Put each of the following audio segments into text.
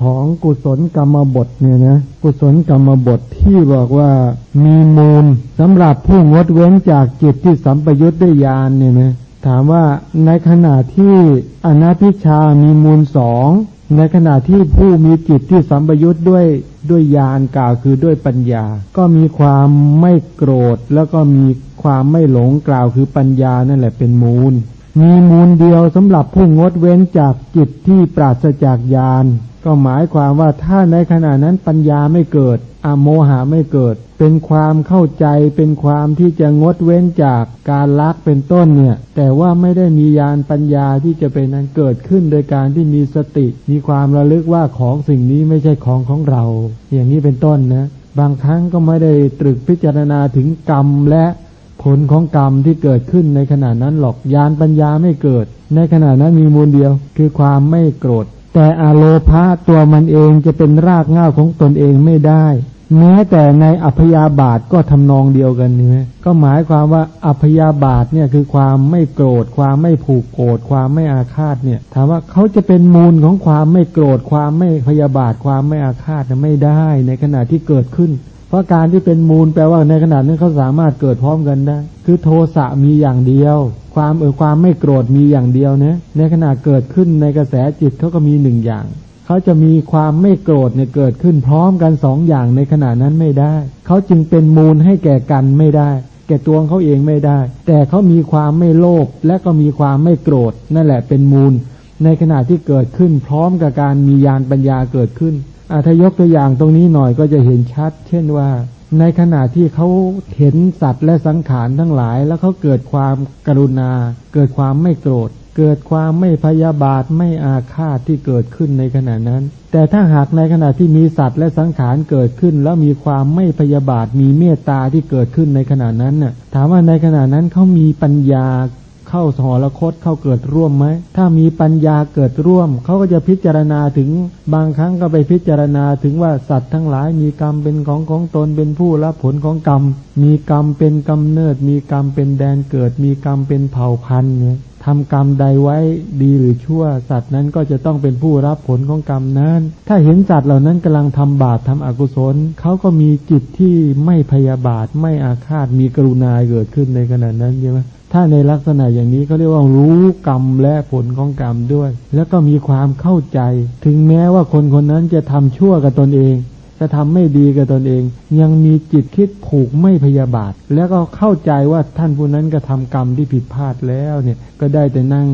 ของกุศลกรรมบทเนี่ยนะกุศลกรรมบทที่บอกว่ามีมูลสำหรับผู้งดเว้นจากจิตที่สัมปยุทธ์ด้วยญาณเนี่ยนะถามว่าในขณะที่อนัพิชามีมูลสองในขณะที่ผู้มีจิตที่สัมปยุทธ์ด้วยด้วยญาณกล่าวคือด้วยปัญญา ก็มีความไม่โกรธแล้วก็มีความไม่หลงกล่าวคือปัญญานั่นแหละเป็นมูล มีมูลเดียวสำหรับผู้งดเว้นจากจิตที่ปราศจากญาณก็หมายความว่าถ้าในขณะนั้นปัญญาไม่เกิดอโมหะไม่เกิด เป็นความเข้าใจเป็นความที่จะงดเว้นจากการลักเป็นต้นเนี่ย แต่ว่าไม่ได้มียานปัญญาที่จะเป็นนั้นเกิดขึ้นโดยการที่มีสติ มีความระลึกว่าของสิ่งนี้ไม่ใช่ของของเรา อย่างนี้เป็นต้นนะ บางครั้งก็ไม่ได้ตรึกพิจารณาถึงกรรมและ ผลของกรรมที่เกิดขึ้นในขณะนั้นหรอกยานปัญญาไม่เกิด ในขณะนั้นมีมูลเดียว คือความไม่โกรธ แต่อโลภะตัวมันเองจะเป็นรากเหง้าของตนเองไม่ได้ แม้แต่ในอัพยาบาทก็ทำนองเดียวกันนี่ไหมก็หมายความว่าอัพยาบาทเนี่ยคือความไม่โกรธ ความไม่ผูกโกรธ ความไม่อาฆาตเนี่ย ถามว่าเขาจะเป็นมูลของความไม่โกรธ ความไม่พยาบาท ความไม่อาฆาตไม่ได้ ในขณะที่เกิดขึ้น เพราะการที่เป็นมูลแปลว่าในขณะนั้นเขาสามารถเกิดพร้อมกันได้ คือโทสะมีอย่างเดียว ความเออความไม่โกรธมีอย่างเดียวนะในขณะเกิดขึ้นในกระแสจิตเขาก็มีหนึ่งอย่างเขาจะมีความไม่โกรธเนี่ยเกิดขึ้นพร้อมกันสองอย่างในขณะนั้นไม่ได้ เขาจึงเป็นมูลให้แก่กันไม่ได้ แก่ตัวเขาเองไม่ได้ แต่เขามีความไม่โลภและก็มีความไม่โกรธ นั่นแหละเป็นมูล ในขณะที่เกิดขึ้นพร้อมกับการมียานปัญญาเกิดขึ้น อายกตัวอย่างตรงนี้หน่อยก็จะเห็นชัด เช่นว่า ในขณะที่เขาเห็นสัตว์และสังขารทั้งหลาย แล้วเขาเกิดความกรุณา เกิดความไม่โกรธ เกิดความไม่พยาบาทไม่อาฆาตที่เกิดขึ้นในขณะนั้น แต่ถ้าหากในขณะที่มีสัตว์และสังขารเกิดขึ้น แล้วมีความไม่พยาบาทมีเมตตาที่เกิดขึ้นในขณะนั้นน่ะถามว่าในขณะนั้นเขามีปัญญา เข้าสหรคตเข้าเกิดร่วมไหม ถ้ามีปัญญาเกิดร่วม เขาก็จะพิจารณาถึงบางครั้งก็ไปพิจารณาถึงว่าสัตว์ทั้งหลายมีกรรมเป็นของของตนเป็นผู้รับผลของกรรม มีกรรมเป็นกำเนิด มีกรรมเป็นแดนเกิด มีกรรมเป็นเผ่าพันธุ์เนี่ยทำกรรมใดไว้ดีหรือชั่ว สัตว์นั้นก็จะต้องเป็นผู้รับผลของกรรมนั้น ถ้าเห็นสัตว์เหล่านั้นกำลังทำบาปทำอกุศล เขาก็มีจิตที่ไม่พยาบาทไม่อาฆาตมีกรุณาเกิดขึ้นในขณะนั้นใช่ไหม ถ้าในลักษณะอย่างนี้เขาเรียกว่ารู้กรรมและผลของกรรมด้วย แล้วก็มีความเข้าใจ ถึงแม้ว่าคนคนนั้นจะทำชั่วกับตนเอง จะทำไม่ดีกับตนเอง ยังมีจิตคิดผูกไม่พยาบาท แล้วก็เข้าใจว่าท่านผู้นั้นก็ทำกรรมที่ผิดพลาดแล้วเนี่ย ก็ได้แต่นั่ง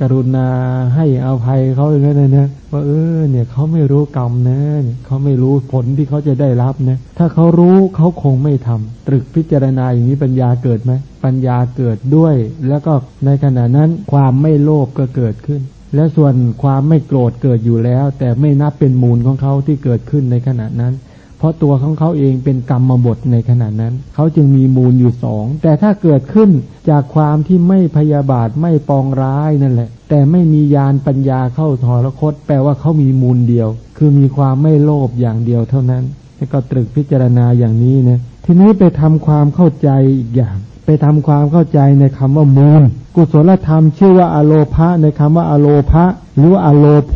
กรุณาให้อภัยเขาอย่างนั้นนะว่าเออเนี่ยเขาไม่รู้กรรมนะเขาไม่รู้ผลที่เขาจะได้รับนะถ้าเขารู้เขาคงไม่ทำตรึกพิจารณาอย่างนี้ปัญญาเกิดไหมปัญญาเกิดด้วย แล้วก็ในขณะนั้นความไม่โลภก็เกิดขึ้น และส่วนความไม่โกรธเกิดอยู่แล้ว แต่ไม่นับเป็นมูลของเขาที่เกิดขึ้นในขณะนั้น เพราะตัวของเขาเองเป็นกรรมบทในขณะนั้น เขาจึงมีมูลอยู่สอง แต่ถ้าเกิดขึ้นจากความที่ไม่พยาบาทไม่ปองร้ายนั่นแหละ แต่ไม่มียานปัญญาเข้าทรคต แปลว่าเขามีมูลเดียว คือมีความไม่โลภอย่างเดียวเท่านั้นแล้วก็ตรึกพิจารณาอย่างนี้นะทีนี้ไปทำความเข้าใจอีกอย่าง ไปทำความเข้าใจในคำว่ามูล กุศลธรรมชื่อว่าอโลภะในคำว่าอโลภะหรือว่าอโลโภ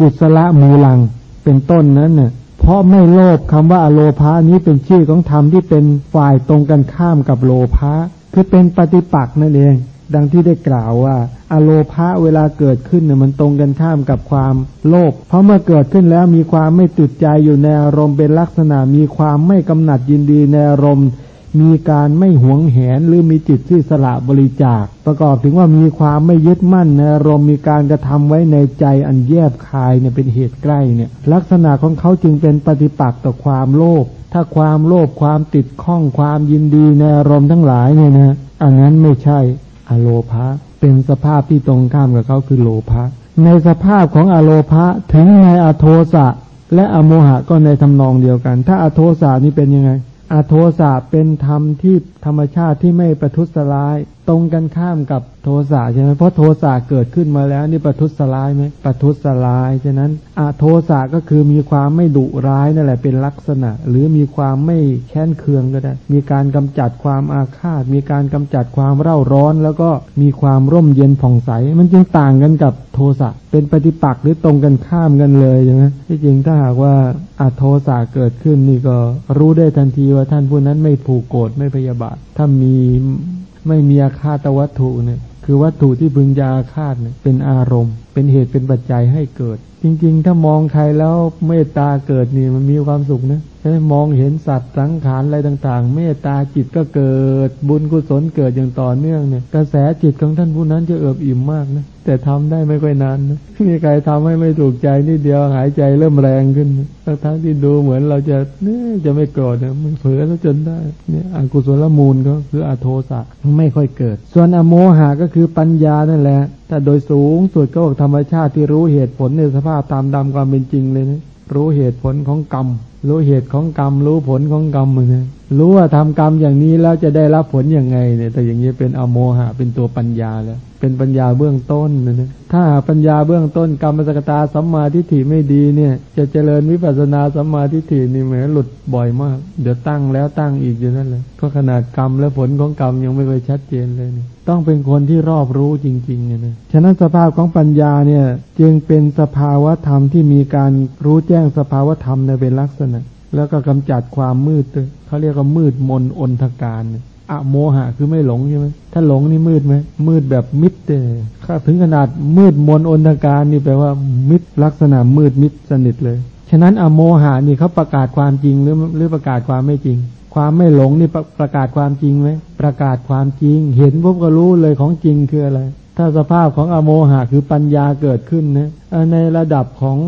กุศลมูลังเป็นต้นนั้นเน่ยเพราะไม่โลภคำว่าอโลภะนี้เป็นชื่อของธรรมที่เป็นฝ่ายตรงกันข้ามกับโลภะคือเป็นปฏิปักษ์นั่นเอง ดังที่ได้กล่าวว่า อโลภะเวลาเกิดขึ้นเนี่ยมันตรงกันข้ามกับความโลภเพราะเมื่อเกิดขึ้นแล้วมีความไม่ติดใจอยู่ในอารมณ์เป็นลักษณะมีความไม่กำหนัดยินดีในอารมณ์ มีการไม่หวงแหนหรือมีจิตที่สละบริจาค ประกอบถึงว่ามีความไม่ยึดมั่นในอารมณ์มีการกระทำไว้ในใจอันแยบคายเนี่ยเป็นเหตุใกล้เนี่ยลักษณะของเขาจึงเป็นปฏิปักษ์ต่อความโลภถ้าความโลภความติดข้องความยินดีในอารมณ์ทั้งหลายเนี่ยนะอันนั้นไม่ใช่อโลภะเป็นสภาพที่ตรงข้ามกับเขาคือโลภะในสภาพของอโลภะถึงในอโทสะและอโมหะก็ในทำนองเดียวกัน ถ้าอโทสะนี่เป็นยังไง อโทสะเป็นธรรมที่ธรรมชาติที่ไม่ประทุษร้าย ตรงกันข้ามกับโทสะใช่ไหมเพราะโทสะเกิดขึ้นมาแล้วนี่ประทุษร้ายไหมประทุษร้ายฉะนั้นอโทสะก็คือมีความไม่ดุร้ายนั่นแหละเป็นลักษณะ หรือมีความไม่แค้นเคืองก็ได้ มีการกำจัดความอาฆาต มีการกำจัดความเร่าร้อน แล้วก็มีความร่มเย็นผ่องใส มันจึงต่างกันกับโทสะเป็นปฏิปักษ์หรือตรงกันข้ามกันเลยใช่ไหมที่จริงถ้าหากว่าอโทสะเกิดขึ้นนี่ก็รู้ได้ทันทีว่าท่านผู้นั้นไม่ผูกโกรธไม่พยาบาท ถ้ามีไม่มีอาฆาตวัตถุเนี่ย คือวัตถุที่พึงยาอาฆาตเนี่ยเป็นอารมณ์เป็นเหตุเป็นปัจจัยให้เกิด จริง ๆ ถ้ามองใครแล้วเมตตาเกิดนี่มันมีความสุขนะใช่มองเห็นสัตว์สังขารอะไรต่าง ๆ เมตตาจิตก็เกิด บุญกุศลเกิดอย่างต่อเนื่องเนี่ย กระแสจิตของท่านผู้นั้นจะเอิบอิ่มมากนะแต่ทำได้ไม่ค่อยนานนะมีใครทำให้ไม่ถูกใจนิดเดียวหายใจเริ่มแรงขึ้นทั้งทั้งที่ดูเหมือนเราจะเนี่ยจะไม่โกรธเนี่ยมันเผลอแล้วจนได้เนี่ยอกุศลมูลก็คืออโทสะไม่ค่อยเกิด ส่วนอโมหะก็คือปัญญานั่นแหละแต่โดยสูงสุดก็ธรรมชาติที่รู้เหตุผลในสภาพตามดำความเป็นจริงเลยนะรู้เหตุผลของกรรมรู้เหตุของกรรม รู้ผลของกรรมเลยรู้ว่าทำกรรมอย่างนี้แล้วจะได้รับผลยังไงเนี่ย แต่อย่างนี้เป็นอโมหะ เป็นตัวปัญญาแล้ว เป็นปัญญาเบื้องต้นนะ ถ้าปัญญาเบื้องต้นกรรมสกตาสัมมาทิฏฐิไม่ดีเนี่ย จะเจริญวิปัสสนาสัมมาทิฏฐินี่แหมหลุดบ่อยมาก เดี๋ยวตั้งแล้วตั้งอีกอยู่นั่นแหละก็ขนาดกรรมและผลของกรรมยังไม่เคยชัดเจนเลยต้องเป็นคนที่รอบรู้จริงๆเนี่ยนะ ฉะนั้นสภาพของปัญญาเนี่ย จึงเป็นสภาวะธรรมที่มีการรู้แจ้งสภาวะธรรมในเป็นลักษณะ แล้วก็กำจัดความมืดเขาเรียกว่ามืดมนอนทการอะโมหะคือไม่หลงใช่ไหมถ้าหลงนี่มืดไหมมืดแบบมิดเลยถ้าถึงขนาดมืดมนอนทการนี่แปลว่ามิดลักษณะมืดมิดสนิทเลย ฉะนั้นอโมหะนี่เขาประกาศความจริงหรือหรือประกาศความไม่จริง ความไม่หลงนี่ประประกาศความจริงไหมประกาศความจริง เห็นปุ๊บก็รู้เลยของจริงคืออะไรถ้าสภาพของอโมหะคือปัญญาเกิดขึ้นนะในระดับของ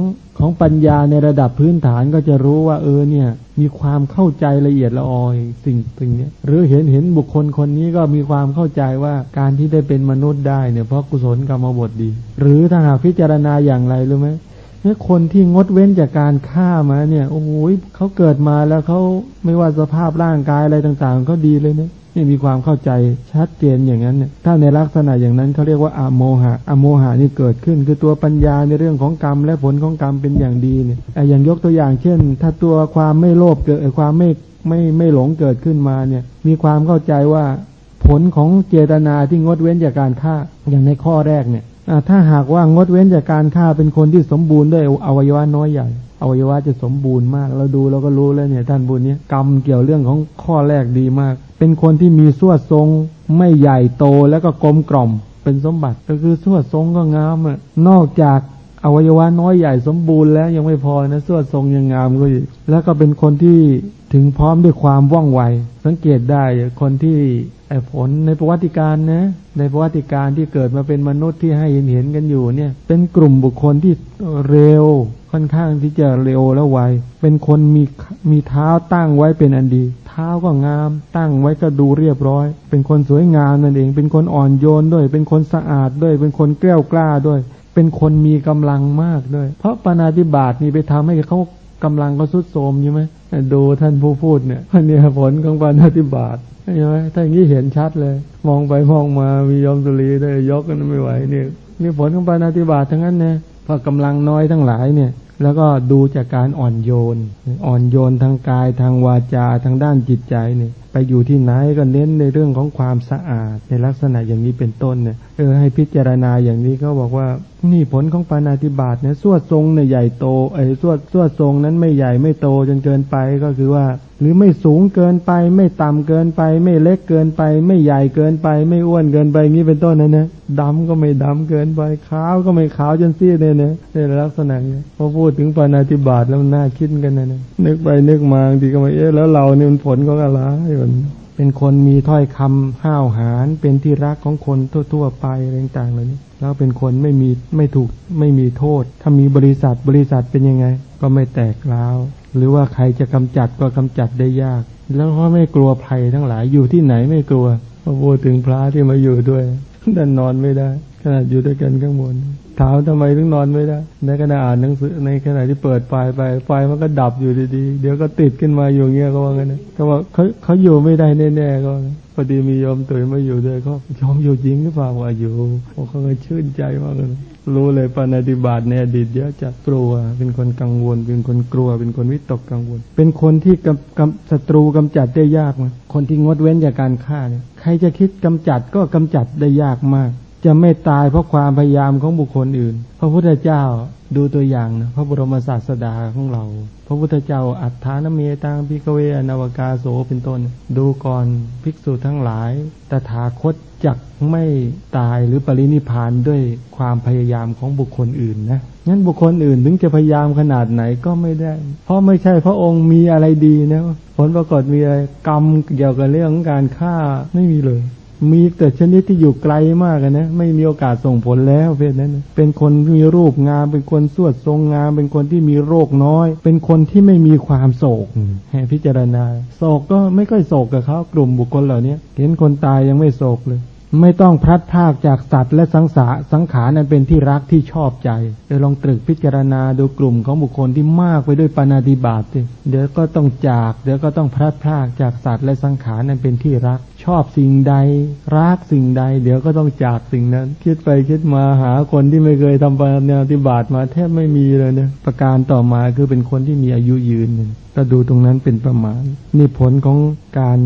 ของปัญญาในระดับพื้นฐานก็จะรู้ว่าเออเนี่ย มีความเข้าใจละเอียดละออยสิ่งสิ่งนี้หรือเห็นเห็นบุคคลคนนี้ก็มีความเข้าใจว่าการที่ได้เป็นมนุษย์ได้เนี่ยเพราะกุศลกรรมบทดี หรือถ้าหากพิจารณาอย่างไรรู้ไหมเนี่ยคนที่งดเว้นจากการฆ่ามาเนี่ย โอ้โหเขาเกิดมาแล้วเขาไม่ว่าสภาพร่างกายอะไรต่างๆเขาดีเลยเนี่ย นี่มีความเข้าใจชัดเจนอย่างนั้นเนี่ยถ้าในลักษณะอย่างนั้นเขาเรียกว่าอโมหะอโมหะนี่เกิดขึ้น คือตัวปัญญาในเรื่องของกรรมและผลของกรรมเป็นอย่างดีเนี่ยอย่างยกตัวอย่างเช่น ถ้าตัวความไม่โลภเกิดความไม่ไม่ไม่หลงเกิดขึ้นมาเนี่ย มีความเข้าใจว่าผลของเจตนาที่งดเว้นจากการฆ่าอย่างในข้อแรกเนี่ย ถ้าหากว่างดเว้นจากการฆ่าเป็นคนที่สมบูรณ์ด้วยอวัยวะน้อยใหญ่ อวัยวะจะสมบูรณ์มาก เราดูเราก็รู้แล้วเนี่ย ท่านบุญนี้กรรมเกี่ยวเรื่องของข้อแรกดีมาก เป็นคนที่มีสวดทรง ไม่ใหญ่โตแล้วก็กลมกล่อม เป็นสมบัติก็คือสวดทรงก็งามอะนอกจากอวัยวะน้อยใหญ่สมบูรณ์แล้วยังไม่พอนะสวดทรงยังงามก็อีกแล้วก็เป็นคนที่ถึงพร้อมด้วยความว่องไว สังเกตได้คนที่ ผลในประวัติการนะในประวัติการที่เกิดมาเป็นมนุษย์ที่ให้เห็นเห็นกันอยู่เนี่ย เป็นกลุ่มบุคคลที่เร็วค่อนข้างที่จะเร็วและไวเป็นคนมีมีเท้าตั้งไว้เป็นอันดี เท้าก็งาม ตั้งไว้ก็ดูเรียบร้อย เป็นคนสวยงามนั่นเอง เป็นคนอ่อนโยนด้วย เป็นคนสะอาดด้วย เป็นคนแกล้วกล้าด้วย เป็นคนมีกำลังมากด้วย เพราะปณาติบาตนี่ไปทำให้เขา กำลังก็สุดโทมใช่ไหมดูท่านผู้พูดเนี่ยนี่ผลของปณาติบาตใช่ไหมถ้าอย่างนี้เห็นชัดเลย มองไปมองมามียอมสุรีได้ยกกันไม่ไหวเนี่ยนี่ผลของปณาติบาตทั้งนั้นเนี่ยพอกำลังน้อยทั้งหลายเนี่ย แล้วก็ดูจากการอ่อนโยน อ่อนโยนทางกายทางวาจาทางด้านจิตใจเนี่ยไปอยู่ที่ไหนก็เน้นในเรื่องของความสะอาดในลักษณะอย่างนี้เป็นต้นเนี่ยเออให้พิจารณาอย่างนี้เขาบอกว่า นี่ผลของปานาติบาตเนี่ยสวดทรงเนี่ยใหญ่โตไอ้สวดสวดทรงนั้นไม่ใหญ่ไม่โตจนเกินไปก็คือว่า หรือไม่สูงเกินไป ไม่ต่ำเกินไป ไม่เล็กเกินไป ไม่ใหญ่เกินไป ไม่อ้วนเกินไปงี้เป็นต้นนะเนี่ยดำก็ไม่ดำเกินไปขาวก็ไม่ขาวจนซีดเนี่ยเนี่ยในลักษณะนี้พอพูดถึงปานาติบาตแล้วน่าคิดกันนะเนี่ยนึกไปนึกมาดีก็มาเอ๊ะแล้วเราเนี่ยมันผลของอะไรน เป็นคนมีถ้อยคำห้าวหาญเป็นที่รักของคนทั่ว ๆ ไปอะไรต่างๆเหล่านี้แล้วเป็นคนไม่มีไม่ถูกไม่มีโทษ ถ้ามีบริษัทบริษัทเป็นยังไง ก็ไม่แตกร้าวหรือว่าใครจะกำจัดก็กำจัดได้ยาก แล้วก็ไม่กลัวภัยทั้งหลายอยู่ที่ไหนไม่กลัวพอพูดถึงพระที่มาอยู่ด้วยดันนอนไม่ได้ ขนาดอยู่ด้วยกันข้างบน ถามทำไมถึงนอนไม่ได้ ในขณะอ่านหนังสือ ในขณะที่เปิดไฟไป ไฟมันก็ดับอยู่ดีๆ เดี๋ยวก็ติดขึ้นมาอยู่เงี้ยก็ว่างั้นนะก็ว่าเขาเขาอยู่ไม่ได้แน่ๆก็พอดีมียอมตื่นมาอยู่ด้วยเขายอมอยู่จริงหรือเปล่าว่าอยู่โอ้เขาก็ชื่นใจมากเลยรู้เลยปฏิบัติในอดีตเยอะจะกลัว เป็นคนกังวล เป็นคนกลัว เป็นคนวิตกกังวล เป็นคนที่กำกำศัตรูกำจัดได้ยากมั้ยคนที่งดเว้นจากการฆ่าเนี่ยใครจะคิดกำจัดก็กำจัดได้ยากมาก จะไม่ตายเพราะความพยายามของบุคคลอื่น พระพุทธเจ้าดูตัวอย่างนะพระบรมศาสดาของเรา พระพุทธเจ้าอัฏฐานเมตังภิกขเวอนวกาโสเป็นต้น ดูก่อนภิกษุทั้งหลาย ตถาคตจักไม่ตายหรือปรินิพพานด้วยความพยายามของบุคคลอื่นนะงั้นบุคคลอื่นถึงจะพยายามขนาดไหนก็ไม่ได้ เพราะไม่ใช่พระองค์มีอะไรดีนะผลปรากฏมีอะไรกรรมเกี่ยวกับเรื่องการฆ่าไม่มีเลย มีแต่ชนิดที่อยู่ไกลมากนะไม่มีโอกาสส่งผลแล้วเพศนั้นเป็นคนมีรูปงาม เป็นคนสวดทรงงาม เป็นคนที่มีโรคน้อย เป็นคนที่ไม่มีความโศกให้พิจารณาโศกก็ไม่ค่อยโศกกับเขากลุ่มบุคคลเหล่านี้เห็นคนตายยังไม่โศกเลย ไม่ต้องพลัดพากจากสัตว์และสังสาสังขารนั้นเป็นที่รักที่ชอบใจเดี๋ยวลองตรึกพิจารณาดูกลุ่มของบุคคลที่มากไปด้วยปานาติบาตเดี๋ยวก็ต้องจาก เดี๋ยวก็ต้องพลัดพากจากสัตว์และสังขารนั้นเป็นที่รัก ชอบสิ่งใด รักสิ่งใด เดี๋ยวก็ต้องจากสิ่งนั้น คิดไปคิดมาหาคนที่ไม่เคยทำปานาติบาตมาแทบไม่มีเลยเนี่ยประการต่อมาคือเป็นคนที่มีอายุยืนก็ดูตรงนั้นเป็นประมาณนี่ผลของการ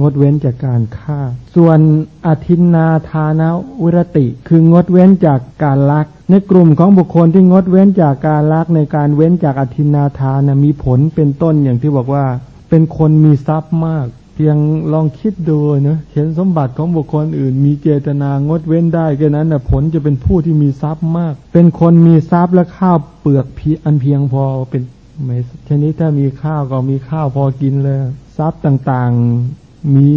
งดเว้นจากการฆ่า ส่วนอธินนาทานาวิรติ คืองดเว้นจากการลัก ในกลุ่มของบุคคลที่งดเว้นจากการลักในการเว้นจากอธินนาทานะมีผลเป็นต้นอย่างที่บอกว่า เป็นคนมีทรัพย์มาก เพียงลองคิดดูนะเห็นสมบัติของบุคคลอื่น มีเจตนางดเว้นได้แค่นั้นนะผลจะเป็นผู้ที่มีทรัพย์มาก เป็นคนมีทรัพย์และข้าวเปลือกอันเพียงพอเป็นไม่ชนิดถ้ามีข้าวก็มีข้าวพอกินเลย ทรัพย์ต่างๆ มี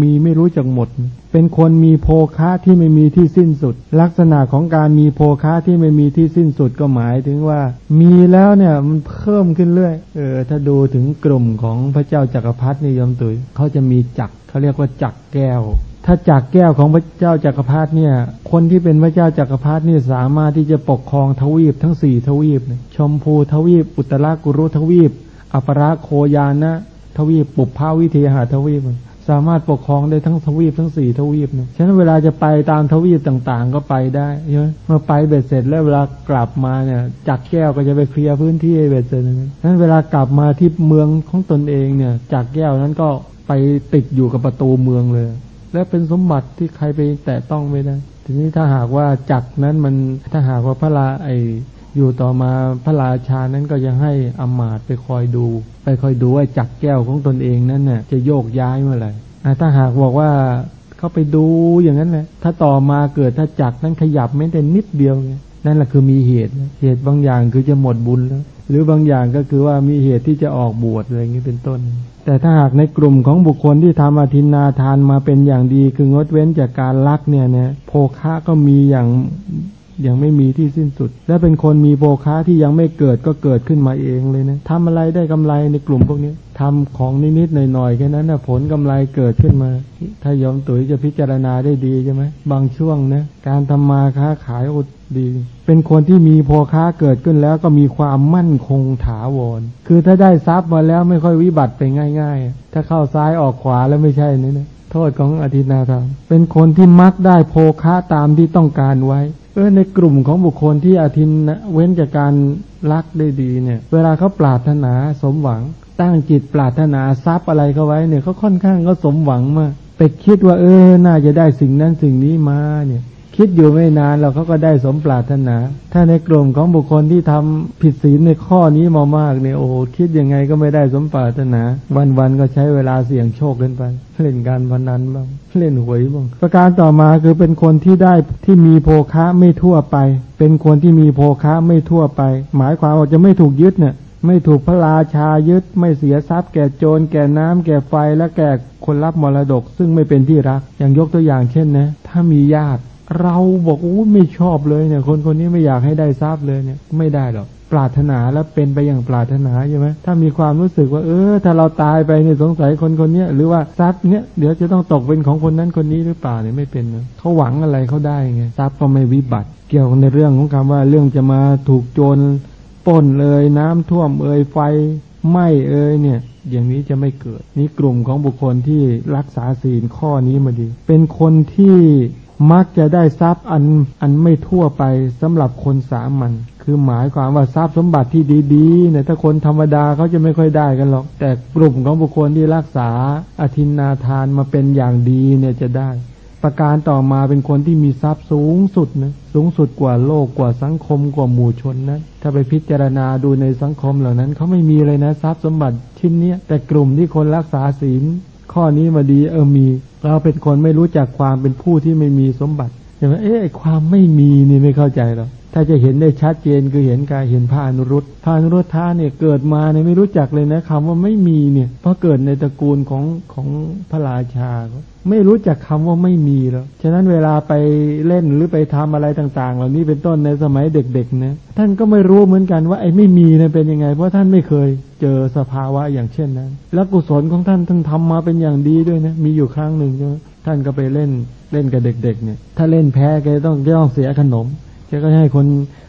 มีไม่รู้จักหมด เป็นคนมีโภคะที่ไม่มีที่สิ้นสุด ลักษณะของการมีโภคะที่ไม่มีที่สิ้นสุดก็หมายถึงว่า มีแล้วเนี่ยมันเพิ่มขึ้นเรื่อยเออถ้าดูถึงกลุ่มของพระเจ้าจักรพรรดินิยมตุยเขาจะมีจักเขาเรียกว่าจักแก้วถ้าจากแก้วของพระเจ้าจักรพรรดิเนี่ย คนที่เป็นพระเจ้าจักรพรรดินี่สามารถที่จะปกครองทวีปทั้งสี่ทวีป ชมพูทวีป อุตรากุรุทวีป อัปราโคยานะ วีปปุพพาวิเทหาทวีปสามารถปกครองได้ทั้งทวีปทั้งสี่ทวีปนะฉะนั้นเวลาจะไปตามทวีปต่างๆ ก็ไปได้ใช่ไหมเมื่อไปเบ็ดเสร็จแล้วเวลากลับมาเนี่ยจักแก้วก็จะไปเคลียร์พื้นที่เบ็ดเสร็จนั้นเวลากลับมาที่เมืองของตนเองเนี่ยจักแก้วนั้นก็ไปติดอยู่กับประตูเมืองเลย และเป็นสมบัติที่ใครไปแตะต้องไม่ได้ทีนี้ถ้าหากว่าจักนั้นมันถ้าหากว่าพระลาไอ อยู่ต่อมาพระราชานั้นก็ยังให้อมาตไปคอยดู ไปคอยดูว่าจักแก้วของตนเองนั้นเนี่ยจะโยกย้ายเมื่อไหร่ถ้าหากบอกว่าเขาไปดูอย่างนั้นแหละถ้าต่อมาเกิดถ้าจักนั้นขยับไม่แต่นิดเดียวนั่นแหละคือมีเหตุเหตุบางอย่างคือจะหมดบุญแล้วหรือบางอย่างก็คือว่ามีเหตุที่จะออกบวชอะไรอย่างนี้เป็นต้น แต่ถ้าหากในกลุ่มของบุคคลที่ทำอธินาทานมาเป็นอย่างดีคืองดเว้นจากการลักเนี่ยเนี่ยโภคะก็มีอย่าง ยังไม่มีที่สิ้นสุด และเป็นคนมีโภคะที่ยังไม่เกิดก็เกิดขึ้นมาเองเลยนะทำอะไรได้กำไรในกลุ่มพวกนี้ทำของนิดๆหน่อยๆแค่นั้นนะผลกำไรเกิดขึ้นมา ถ้ายอมตุ๋ยจะพิจารณาได้ดีใช่ไหมบางช่วงนะการทำมาค้าขายอดดี เป็นคนที่มีโภคะเกิดขึ้นแล้วก็มีความมั่นคงถาวร คือถ้าได้ทรัพย์มาแล้วไม่ค่อยวิบัติไปง่าย ๆ ถ้าเข้าซ้ายออกขวาแล้วไม่ใช่นี่นะ โทษของอธินาธรรมเป็นคนที่มักได้โภคะตามที่ต้องการไว้ เออในกลุ่มของบุคคลที่อธินเว้นจากการรักได้ดีเนี่ย เวลาเขาปรารถนาสมหวัง ตั้งจิตปรารถนาทรัพย์อะไรเขาไว้เนี่ยเขาค่อนข้างก็สมหวังมากไปคิดว่าเออ น่าจะได้สิ่งนั้นสิ่งนี้มาเนี่ย คิดอยู่ไม่นานเราเขาก็ได้สมปรารถนา ถ้าในกลุ่มของบุคคลที่ทำผิดศีลในข้อนี้มามากเนี่ยโอ้คิดยังไงก็ไม่ได้สมปรารถนา วันๆก็ใช้เวลาเสี่ยงโชคเล่นไป เล่นการพนันบ้างเล่นหวยบ้างประการต่อมาคือเป็นคนที่ได้ที่มีโภคะไม่ทั่วไป เป็นคนที่มีโภคะไม่ทั่วไป หมายความว่าจะไม่ถูกยึดเนี่ยไม่ถูกพระราชายึด ไม่เสียทรัพย์แก่โจรแก่น้ำแก่ไฟและแก่คนรับมรดก ซึ่งไม่เป็นที่รัก อย่างยกตัวอย่างเช่นนะ ถ้ามีญาติ เราบอกอู้ไม่ชอบเลยเนี่ย คนคนนี้ไม่อยากให้ได้ทรัพย์เลยเนี่ย ไม่ได้หรอกปรารถนาแล้วเป็นไปอย่างปรารถนาใช่ไหมถ้ามีความรู้สึกว่า เออ ถ้าเราตายไปเนี่ยสงสัยคนคนนี้หรือว่าทรัพย์เนี่ยเดี๋ยวจะต้องตกเป็นของคนนั้นคนนี้หรือเปล่าเนี่ยไม่เป็นนะเขาหวังอะไรเขาได้ไงทรัพย์ก็ไม่วิบัติ เกี่ยวในเรื่องของคำว่าเรื่องจะมาถูกโจรป่นเลยน้ำท่วมเอ่ยไฟไหม้เอ่ยเนี่ย อย่างนี้จะไม่เกิด นี่กลุ่มของบุคคลที่รักษาศีลข้อนี้มาดี เป็นคนที่ มักจะได้ทรัพย์อันอันไม่ทั่วไปสำหรับคนสามัญคือหมายความว่าทรัพย์สมบัติที่ดีๆเนี่ยถ้าคนธรรมดาเขาจะไม่ค่อยได้กันหรอก แต่กลุ่มของบุคคลที่รักษาอธินนาทานมาเป็นอย่างดีเนี่ยจะได้ ประการต่อมาเป็นคนที่มีทรัพย์สูงสุดนะสูงสุดกว่าโลกกว่าสังคมกว่าหมู่ชนนะถ้าไปพิจารณาดูในสังคมเหล่านั้นเขาไม่มีเลยนะทรัพย์สมบัติชิ้นนี้แต่กลุ่มที่คนรักษาศีล ข้อนี้มาดีเออมี เราเป็นคนไม่รู้จักความเป็นผู้ที่ไม่มีสมบัติ ช่ไหมเอ๊ะความไม่มีนี่ไม่เข้าใจหรอกถ้าจะเห็นได้ชัดเจนคือเห็นกายเห็นพานุรุตพานุรุตท่าเนี่ยเกิดมาเนี่ยไม่รู้จักเลยนะคำว่าไม่มีเนี่ยเพราะเกิดในตระกูลของของพระราชา ไม่รู้จักคำว่าไม่มีแล้วฉะนั้นเวลาไปเล่นหรือไปทำอะไรต่างๆ เหล่านี้เป็นต้นในสมัยเด็กๆนะท่านก็ไม่รู้เหมือนกันว่าไอ้ไม่มีเนี่ยเป็นยังไง เพราะท่านไม่เคยเจอสภาวะอย่างเช่นนั้น แล้วกุศลของท่านท่านทำมาเป็นอย่างดีด้วยนะมีอยู่ครั้งหนึ่งใช่ไหม ท่านก็ไปเล่นเล่นกับเด็ก ๆ เนี่ย ถ้าเล่นแพ้แกต้องแกต้องเสียขนมแกก็ให้คน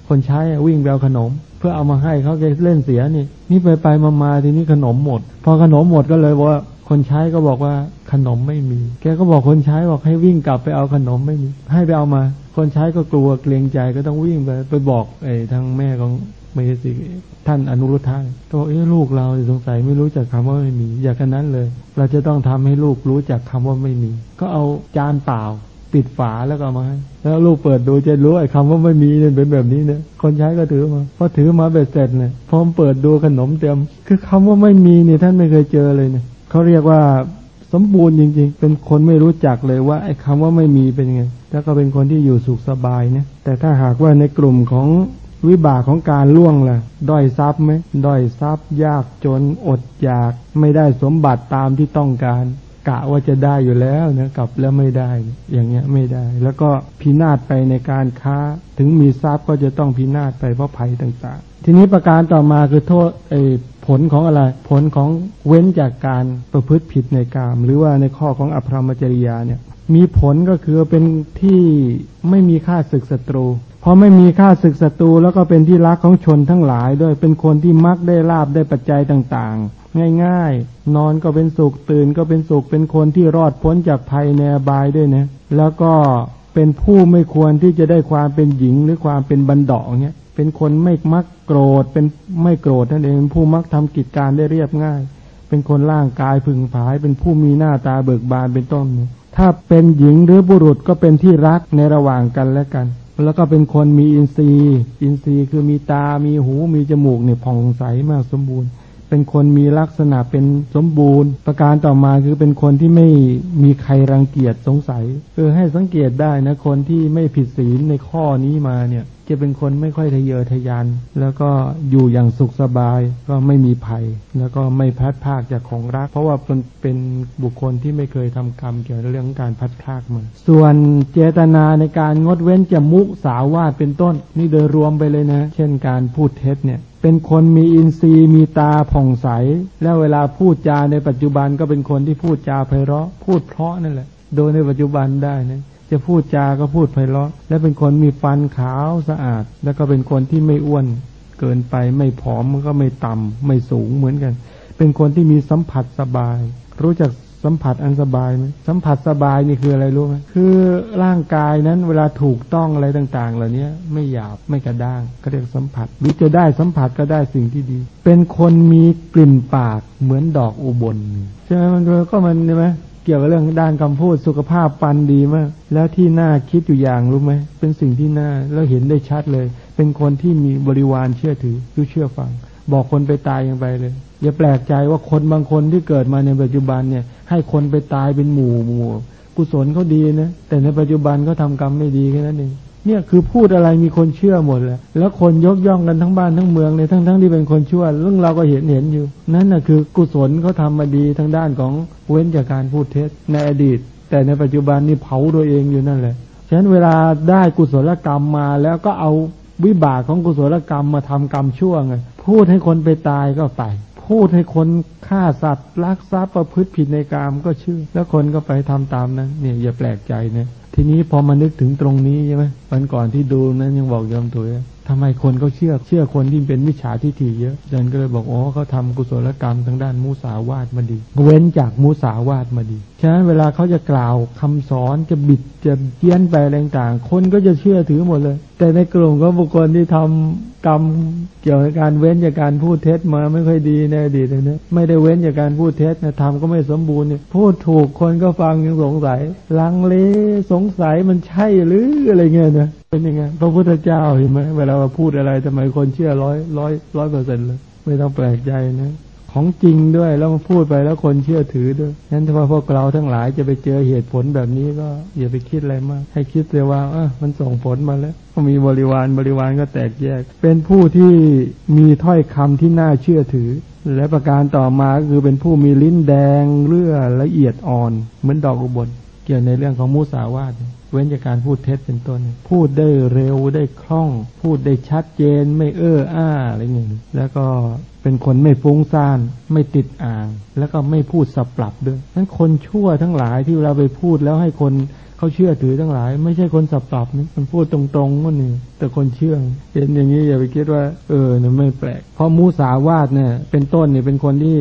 คนใช้วิ่งแววขนม เพื่อเอามาให้เขาแกเล่นเสียนี่ นี่ไปไปมามาทีนี้ขนมหมด พอขนมหมดก็เลยว่าคนใช้ก็บอกว่าขนมไม่มี แกก็บอกคนใช้บอกให้วิ่งกลับไปเอาขนมไม่มี ให้ไปเอามา คนใช้ก็กลัวเกรงใจก็ต้องวิ่งไปไปบอกไอ้ทางแม่ของ เมสิท่านอนุรุทธะตัวเอ้ลูกเราสงสัยไม่รู้จักคำว่าไม่มี อย่างนั้นเลย เราจะต้องทำให้ลูกรู้จักคำว่าไม่มี ก็เอาจานเปล่าปิดฝาแล้วก็มาให้แล้วลูกเปิดดูจะรู้ไอ้คำว่าไม่มีเนี่ยเป็นแบบนี้เนี่ยคนใช้ก็ถือมาพอถือมาเบ็ดเสร็จเนี่ยพร้อมเปิดดูขนมเตรียมคือคำว่าไม่มีเนี่ยท่านไม่เคยเจอเลยเนี่ยเขาเรียกว่าสมบูรณ์จริง ๆ เป็นคนไม่รู้จักเลยว่าไอ้คาว่าไม่มีเป็นไงแล้วก็เป็นคนที่อยู่สุขสบายเนี่ยแต่ถ้าหากว่าในกลุ่มของ วิบากของการล่วงล่ะ ด้อยทรัพย์ไหมด้อยทรัพย์ยากจนอดอยาก ไม่ได้สมบัติตามที่ต้องการกะว่าจะได้อยู่แล้วนะกลับแล้วไม่ได้ อย่างเงี้ยไม่ได้ แล้วก็พินาศไปในการค้า ถึงมีทรัพย์ก็จะต้องพินาศไปเพราะภัยต่างๆ ทีนี้ประการต่อมาคือโทษไอ้ผลของอะไร ผลของเว้นจากการประพฤติผิดในกาม หรือว่าในข้อของอภรรมจริยาเนี่ย มีผลก็คือเป็นที่ไม่มีค่าศึกศัตรู พอไม่มีค่าศึกศัตรูแล้วก็เป็นที่รักของชนทั้งหลายด้วยเป็นคนที่มักได้ลาบได้ปัจจัยต่างๆ ง่ายๆ นอนก็เป็นสุขตื่นก็เป็นสุขเป็นคนที่รอดพ้นจากภัยในอบายด้วยนะแล้วก็เป็นผู้ไม่ควรที่จะได้ความเป็นหญิงหรือความเป็นบันดาเงี้ยเป็นคนไม่มักโกรธเป็นไม่โกรธนั่นเองผู้มักทำกิจการได้เรียบง่าย เป็นคนร่างกายผึ่งผาย เป็นผู้มีหน้าตาเบิกบานเป็นต้น ถ้าเป็นหญิงหรือบุรุษก็เป็นที่รักในระหว่างกันและกัน แล้วก็เป็นคนมีอินทรีย์ อินทรีย์คือมีตา มีหู มีจมูกเนี่ยผ่องใสมากสมบูรณ์ เป็นคนมีลักษณะเป็นสมบูรณ์ ประการต่อมาคือเป็นคนที่ไม่มีใครรังเกียจสงสัยเออให้สังเกตได้นะคนที่ไม่ผิดศีลในข้อนี้มาเนี่ย จะเป็นคนไม่ค่อยทะเยอทะยาน แล้วก็อยู่อย่างสุขสบายก็ไม่มีภัย แล้วก็ไม่พัดพากจากของรัก เพราะว่าเป็นบุคคลที่ไม่เคยทำกรรมเกี่ยวกับเรื่องการพัดพากมาส่วนเจตนาในการงดเว้นจะมุสาวาทเป็นต้น นี่โดยรวมไปเลยนะ เช่นการพูดเท็จเนี่ยเป็นคนมีอินทรีย์มีตาผ่องใส แล้วเวลาพูดจาในปัจจุบันก็เป็นคนที่พูดจาไพเราะพูดเพราะนั่นแหละ โดยในปัจจุบันได้นะ จะพูดจาก็พูดไพเราะ และเป็นคนมีฟันขาวสะอาด แล้วก็เป็นคนที่ไม่อ้วนเกินไปไม่ผอมก็ไม่ต่ำไม่สูงเหมือนกัน เป็นคนที่มีสัมผัสสบาย รู้จักสัมผัสอันสบายไหมสัมผัสสบายนี่คืออะไรรู้ไหมคือร่างกายนั้นเวลาถูกต้องอะไรต่างๆ เหล่านี้ไม่หยาบไม่กระด้างก็เรียกสัมผัสหรือจะได้สัมผัสก็ได้สิ่งที่ดี เป็นคนมีกลิ่นปากเหมือนดอกอุบลใช่ไหมมันก็มันใช่ไหม เกี่ยวกับเรื่องด้านคำพูดสุขภาพปันดีมาก แล้วที่น่าคิดอยู่อย่างรู้ไหมเป็นสิ่งที่น่าแล้วเห็นได้ชัดเลย เป็นคนที่มีบริวารเชื่อถือรู้เชื่อฟัง บอกคนไปตายยังไปเลยอย่าแปลกใจว่าคนบางคนที่เกิดมาในปัจจุบันเนี่ย ให้คนไปตายเป็นหมู่หมู่กุศลเขาดีนะแต่ในปัจจุบันเขาทากรรมไม่ดีแค่นั้นเอง เนี่ยคือพูดอะไรมีคนเชื่อหมดเลยแล้วคนยกย่องกันทั้งบ้านทั้งเมืองเลยทั้งทั้งที่เป็นคนชั่วเรื่องเราก็เห็นเห็นอยู่ นั่นน่ะคือกุศลเขาทามาดีทางด้านของเว้นจากการพูดเท็จในอดีต แต่ในปัจจุบันนี่เผาตัวเองอยู่นั่นแหละฉะนั้นเวลาได้กุศลกรรมมาแล้วก็เอาวิบากของกุศลกรรมมาทำกรรมชั่วไงพูดให้คนไปตายก็ไปพูดให้คนฆ่าสัตว์ลักทรัพย์ประพฤติผิดในกรรมก็เชื่อ แล้วคนก็ไปทำตามนั้นเนี่ยอย่าแปลกใจนะ ทีนี้พอมานึกถึงตรงนี้ใช่ไหมวันก่อนที่ดูนั้นยังบอกยอมถุยทำไมคนเขาเชื่อเชื่อคนที่เป็นวิชาทิฏฐิเยอะดันก็เลยบอกอ๋อเขาทากุศลกรรมทางด้านมุสาวาทมาดี เว้นจากมุสาวาทมาดี ฉะนั้นเวลาเขาจะกล่าวคำสอนจะบิดจะเยี้ยนไปอะไรต่างคนก็จะเชื่อถือหมดเลย แต่ในกลุ่มก็บุคคลที่ทำกรรมเกี่ยวกับการเว้นจากการพูดเท็จมาไม่ค่อยดีในอดีตเลยนะไม่ได้เว้นจากการพูดเท็จนะทำก็ไม่สมบูรณ์เนี่ยพูดถูกคนก็ฟังยังสงสัยลังเลสงสัยมันใช่หรืออะไรเงี้ยนะเป็นยังไงพระพุทธเจ้าเห็นไหมเวลาเราพูดอะไรทำไมคนเชื่อร้อยร้อยร้อยเปอร์เซ็นต์เลย ไม่ต้องแปลกใจนะ ของจริงด้วยแล้วมาพูดไปแล้วคนเชื่อถือด้วยนั้นถ้าพวกเราทั้งหลายจะไปเจอเหตุผลแบบนี้ก็อย่าไปคิดอะไรมาก ให้คิดเลยว่าเออมันส่งผลมาแล้วก็มีบริวารบริวารก็แตกแยก เป็นผู้ที่มีถ้อยคำที่น่าเชื่อถือ และประการต่อมาคือเป็นผู้มีลิ้นแดงเลือละเอียดอ่อน เหมือนดอกอุบลเกี่ยวในเรื่องของมุสาวาท เว้นจากการพูดเท็จเป็นต้น พูดได้เร็วได้คล่อง พูดได้ชัดเจนไม่เอ้ออ้าอะไรเงี้ยแล้วก็เป็นคนไม่ฟุ้งซ่าน ไม่ติดอ่าง แล้วก็ไม่พูดสับปรับด้วยนั้นคนชั่วทั้งหลายที่เราไปพูดแล้วให้คนเขาเชื่อถือทั้งหลาย ไม่ใช่คนสับปรับนี่มันพูดตรงๆว่านี่แต่คนเชื่อเห็นอย่างนี้อย่าไปคิดว่า เออเนี่ยไม่แปลกเพราะมูสาวาดเนี่ยเป็นต้นเนี่ยเป็นคนที่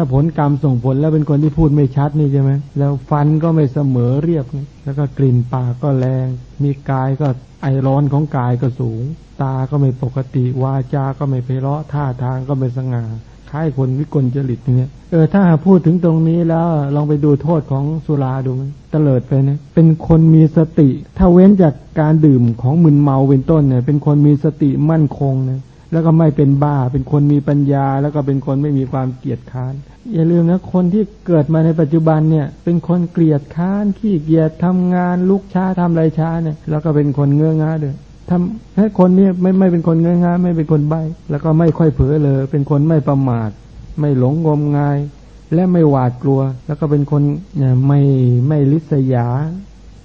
ถ้าผลกรรมส่งผลแล้วเป็นคนที่พูดไม่ชัดนี่ใช่ไหมแล้วฟันก็ไม่เสมอเรียบ แล้วก็กลิ่นปากก็แรง มีกายก็ไอร้อนของกายก็สูง ตาก็ไม่ปกติ วาจา ก็ไม่เพราะท่าทางก็ไม่สง่าคล้ายคนวิกลจริตเนี่ยเออถ้าพูดถึงตรงนี้แล้วลองไปดูโทษของสุราดูมันเตลิดไปนะเป็นคนมีสติ ถ้าเว้นจากการดื่มของมึนเมาเป็นต้นเนี่ย เป็นคนมีสติมั่นคงนะ แล้วก็ไม่เป็นบ้า เป็นคนมีปัญญา แล้วก็เป็นคนไม่มีความเกียจค้าน อย่าลืมนะ คนที่เกิดมาในปัจจุบันเนี่ย เป็นคนเกลียดค้าน ขี้เกียจทำงาน ลุกช้าทำไรช้าเนี่ย แล้วก็เป็นคนเงื่อง้าด้วยทำให้คนนี้ไม่ไม่เป็นคนเงื่อง้าไม่เป็นคนใบแล้วก็ไม่ค่อยเผลอเลย เป็นคนไม่ประมาท ไม่หลงงมงาย และไม่หวาดกลัว แล้วก็เป็นคนเนี่ยไม่ไม่ลิษยา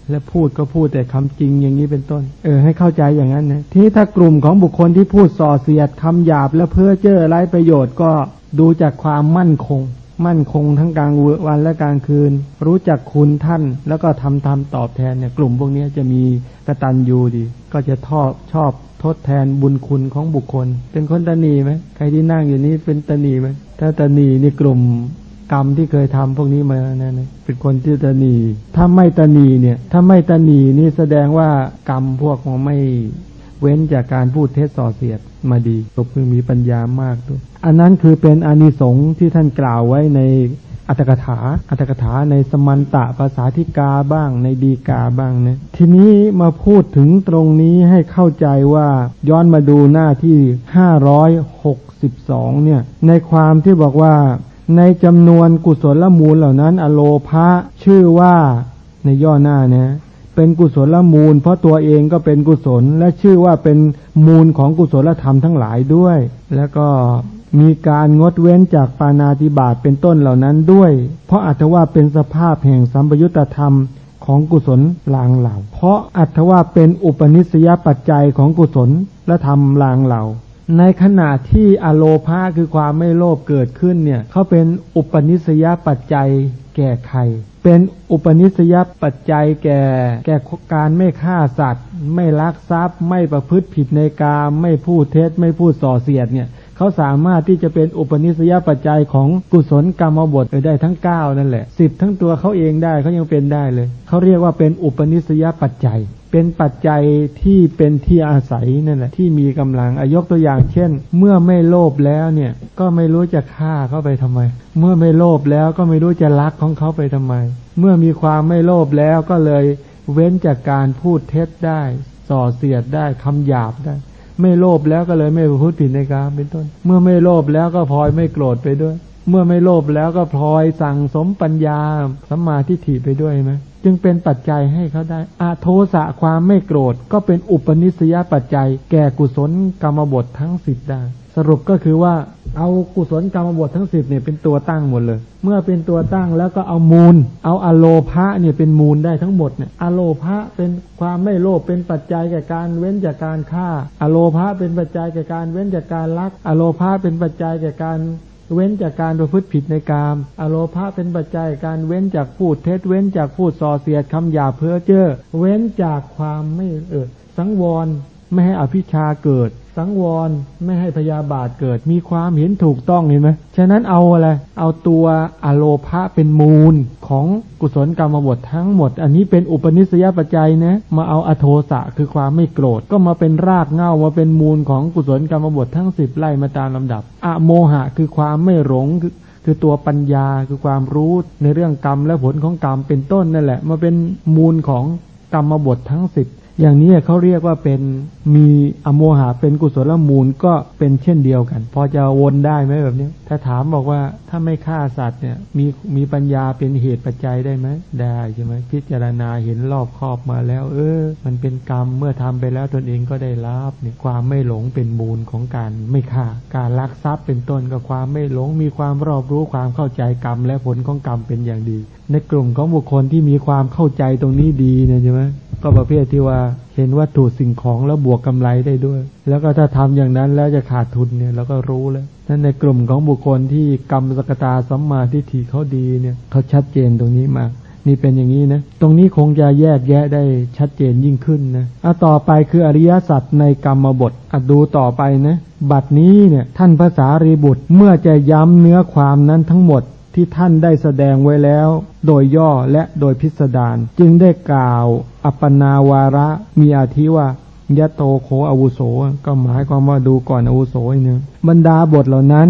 และพูดก็พูดแต่คำจริงอย่างนี้เป็นต้น เออให้เข้าใจอย่างนั้นนะ ทีนี้ถ้ากลุ่มของบุคคลที่พูดส่อเสียดคำหยาบและเพื่อเจ้อไร้ประโยชน์ก็ดูจากความมั่นคง มั่นคงทั้งกลางวันและกลางคืน รู้จักคุณท่าน แล้วก็ทำทำตอบแทนเนี่ย กลุ่มพวกนี้จะมีกระตันยูดี ก็จะทอบชอบทดแทนบุญคุณของบุคคล เป็นคนตนีไหมใครที่นั่งอยู่นี้เป็นตนีไหมถ้าตนีนี่กลุ่ม กรรมที่เคยทำพวกนี้มาเนี่ยเป็นคนที่ตนีถ้าไม่ตนีเนี่ย ถ้าไม่ตนีนี่แสดงว่ากรรมพวกมันไม่เว้นจากการพูดเท็จส่อเสียดมาดีตกมีปัญญามากด้วยอันนั้นคือเป็นอานิสงส์ที่ท่านกล่าวไว้ในอัตถกถา อัตถกถาในสมันตะภาษาธิกาบ้างในดีกาบ้างเนี่ยทีนี้มาพูดถึงตรงนี้ให้เข้าใจว่าย้อนมาดูหน้าที่ห้าร้อยหกสิบสองเนี่ย ในความที่บอกว่า ในจำนวนกุศลมูลเหล่านั้น อโลภะชื่อว่าในย่อหน้าเนี่ยเป็นกุศลมูล เพราะตัวเองก็เป็นกุศล และชื่อว่าเป็นมูลของกุศลธรรมทั้งหลายด้วย แล้วก็มีการงดเว้นจากปานาติบาตเป็นต้นเหล่านั้นด้วย เพราะอัตว่าเป็นสภาพแห่งสัมปยุตธรรมของกุศลลางเหล่า เพราะอัตว่าเป็นอุปนิสยปัจจัยของกุศลและธรรมลางเหล่า ในขณะที่อโลภาคือความไม่โลภเกิดขึ้นเนี่ยเขาเป็นอุปนิสยปัจจัยแก่ใคร เป็นอุปนิสยปัจจัยแก่ แก่การไม่ฆ่าสัตว์ ไม่ลักทรัพย์ ไม่ประพฤติผิดในกามไม่พูดเท็จไม่พูดส่อเสียดเนี่ยเขาสามารถที่จะเป็นอุปนิสยปัจจัยของกุศลกรรมบทได้ทั้งเก้านั่นแหละสิบทั้งตัวเขาเองได้เขายังเป็นได้เลย เขาเรียกว่าเป็นอุปนิสยปัจจัย เป็นปัจจัยที่เป็นที่อาศัยนั่นแหละที่มีกำลังอายกตัวอย่างเช่น เมื่อไม่โลภแล้วเนี่ยก็ไม่รู้จะฆ่าเขาไปทำไม เมื่อไม่โลภแล้วก็ไม่รู้จะรักของเขาไปทำไม เมื่อมีความไม่โลภแล้วก็เลยเว้นจากการพูดเท็จได้ ส่อเสียดได้คำหยาบได้ ไม่โลภแล้วก็เลยไม่พูดผิดในการเป็นต้น เมื่อไม่โลภแล้วก็พลอยไม่โกรธไปด้วย เมื่อไม่โลภแล้วก็พลอยสั่งสมปัญญาสัมมาทิฏฐิไปด้วยไหม จึงเป็นปัจจัยให้เขาได้อาโทสะความไม่โกรธ ก็เป็นอุปนิสัยปัจจัย แก่กุศลกรรมบททั้งสิบได้ สรุปก็คือว่าเอากุศลกรรมบททั้งสิบเนี่ยเป็นตัวตั้งหมดเลย เมื่อเป็นตัวตั้งแล้วก็เอามูล เอาอโลภะเนี่ยเป็นมูลได้ทั้งหมดเนี่ยอโลภะเป็นความไม่โลภเป็นปัจจัยแก่การเว้นจากการฆ่า อโลภะเป็นปัจจัยแก่การเว้นจากการลัก อโลภะเป็นปัจจัยแก่การ เว้นจากการประพฤติผิดในกาม อโลภาเป็นปัจจัยการเว้นจากพูดเท็จ เว้นจากพูดส่อเสียดคำหยาเพ้อเจ้อ เว้นจากความไม่เออสังวร ไม่ให้อภิชาเกิด สังวรไม่ให้พยาบาทเกิด มีความเห็นถูกต้องเห็นไหมฉะนั้นเอาอะไร เอาตัวอโลภะเป็นมูลของกุศลกรรมบททั้งหมด อันนี้เป็นอุปนิสัยปัจจัยนะมาเอาอโทสะคือความไม่โกรธ ก็มาเป็นรากเง้ามาเป็นมูลของกุศลกรรมบททั้งสิบไล่มาตามลำดับ อโมหะคือความไม่หลงคือคือตัวปัญญาคือความรู้ในเรื่องกรรมและผลของกรรมเป็นต้นนั่นแหละมาเป็นมูลของกรรมบททั้งสิบ อย่างนี้เขาเรียกว่าเป็นมีอโมหะเป็นกุศลมูลก็เป็นเช่นเดียวกัน พอจะวนได้ไหมแบบนี้ ถ้าถามบอกว่าถ้าไม่ฆ่าสัตว์เนี่ยมีมีปัญญาเป็นเหตุปัจจัยได้ไหมได้ใช่ไหมพิจารณาเห็นรอบครอบมาแล้ว เออ มันเป็นกรรมเมื่อทำไปแล้วตนเองก็ได้รับเนี่ยความไม่หลงเป็นมูลของการไม่ฆ่า การลักทรัพย์เป็นต้นก็ความไม่หลงมีความรอบรู้ความเข้าใจกรรม และผลของกรรมเป็นอย่างดี ในกลุ่มของบุคคลที่มีความเข้าใจตรงนี้ดีเนี่ยใช่ไหม ก็ประเภทที่ว่าเห็นวัตถุสิ่งของแล้วบวกกำไรได้ด้วย แล้วก็ถ้าทำอย่างนั้นแล้วจะขาดทุนเนี่ยเราก็รู้แล้วนั่นในกลุ่มของบุคคลที่กรรมสกตาสัมมาทิฏฐิเขาดีเนี่ยเขาชัดเจนตรงนี้มาก นี่เป็นอย่างนี้นะ ตรงนี้คงจะแยกแยะได้ชัดเจนยิ่งขึ้นนะเอาต่อไปคืออริยสัจในกรรมบทอดูต่อไปนะบัดนี้เนี่ยท่านภาษารีบุตรเมื่อจะย้ำเนื้อความนั้นทั้งหมดที่ท่านได้แสดงไว้แล้ว โดยย่อและโดยพิสดารจึงได้กล่าว อัปปนาวาระมีอาทิว่ายะโตโคอาวุโสก็หมายความว่าดูก่อนอาวุโสเนี่ยบรรดาบทเหล่านั้น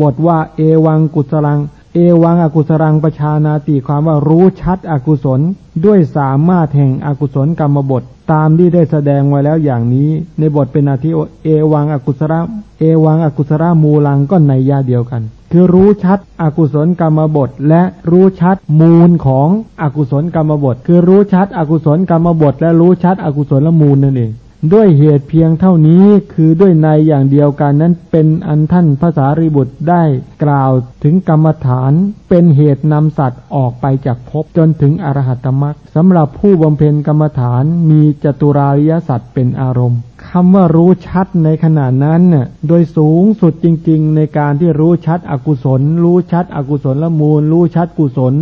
บทว่าเอวังกุศลัง เอวังอกุศลังประชานาติความว่ารู้ชัดอกุศล ด้วยสามารถแห่งอกุศลกรรมบทตามที่ได้แสดงไว้แล้วอย่างนี้ ในบทเป็นอาทิเอวังอกุศลเอวังอกุศลมูลังก็ในยาเดียวกัน คือรู้ชัดอกุศลกรรมบท และรู้ชัดมูลของอกุศลกรรมบท คือรู้ชัดอกุศลกรรมบท และรู้ชัดอกุศลมูลนั่นเอง ด้วยเหตุเพียงเท่านี้คือด้วยในอย่างเดียวกันนั้นเป็นอันท่านภาษาริบุตรได้กล่าวถึงกรรมฐาน เป็นเหตุนำสัตว์ออกไปจากภพจนถึงอรหัตมรรคสำหรับผู้บำเพ็ญกรรมฐานมีจตุราริยสัตว์เป็นอารมณ์คำว่ารู้ชัดในขณะนั้นน่ยโดยสูงสุดจริง ๆ ในการที่รู้ชัดอกุศล รู้ชัดอกุศลละมูล รู้ชัดกุศล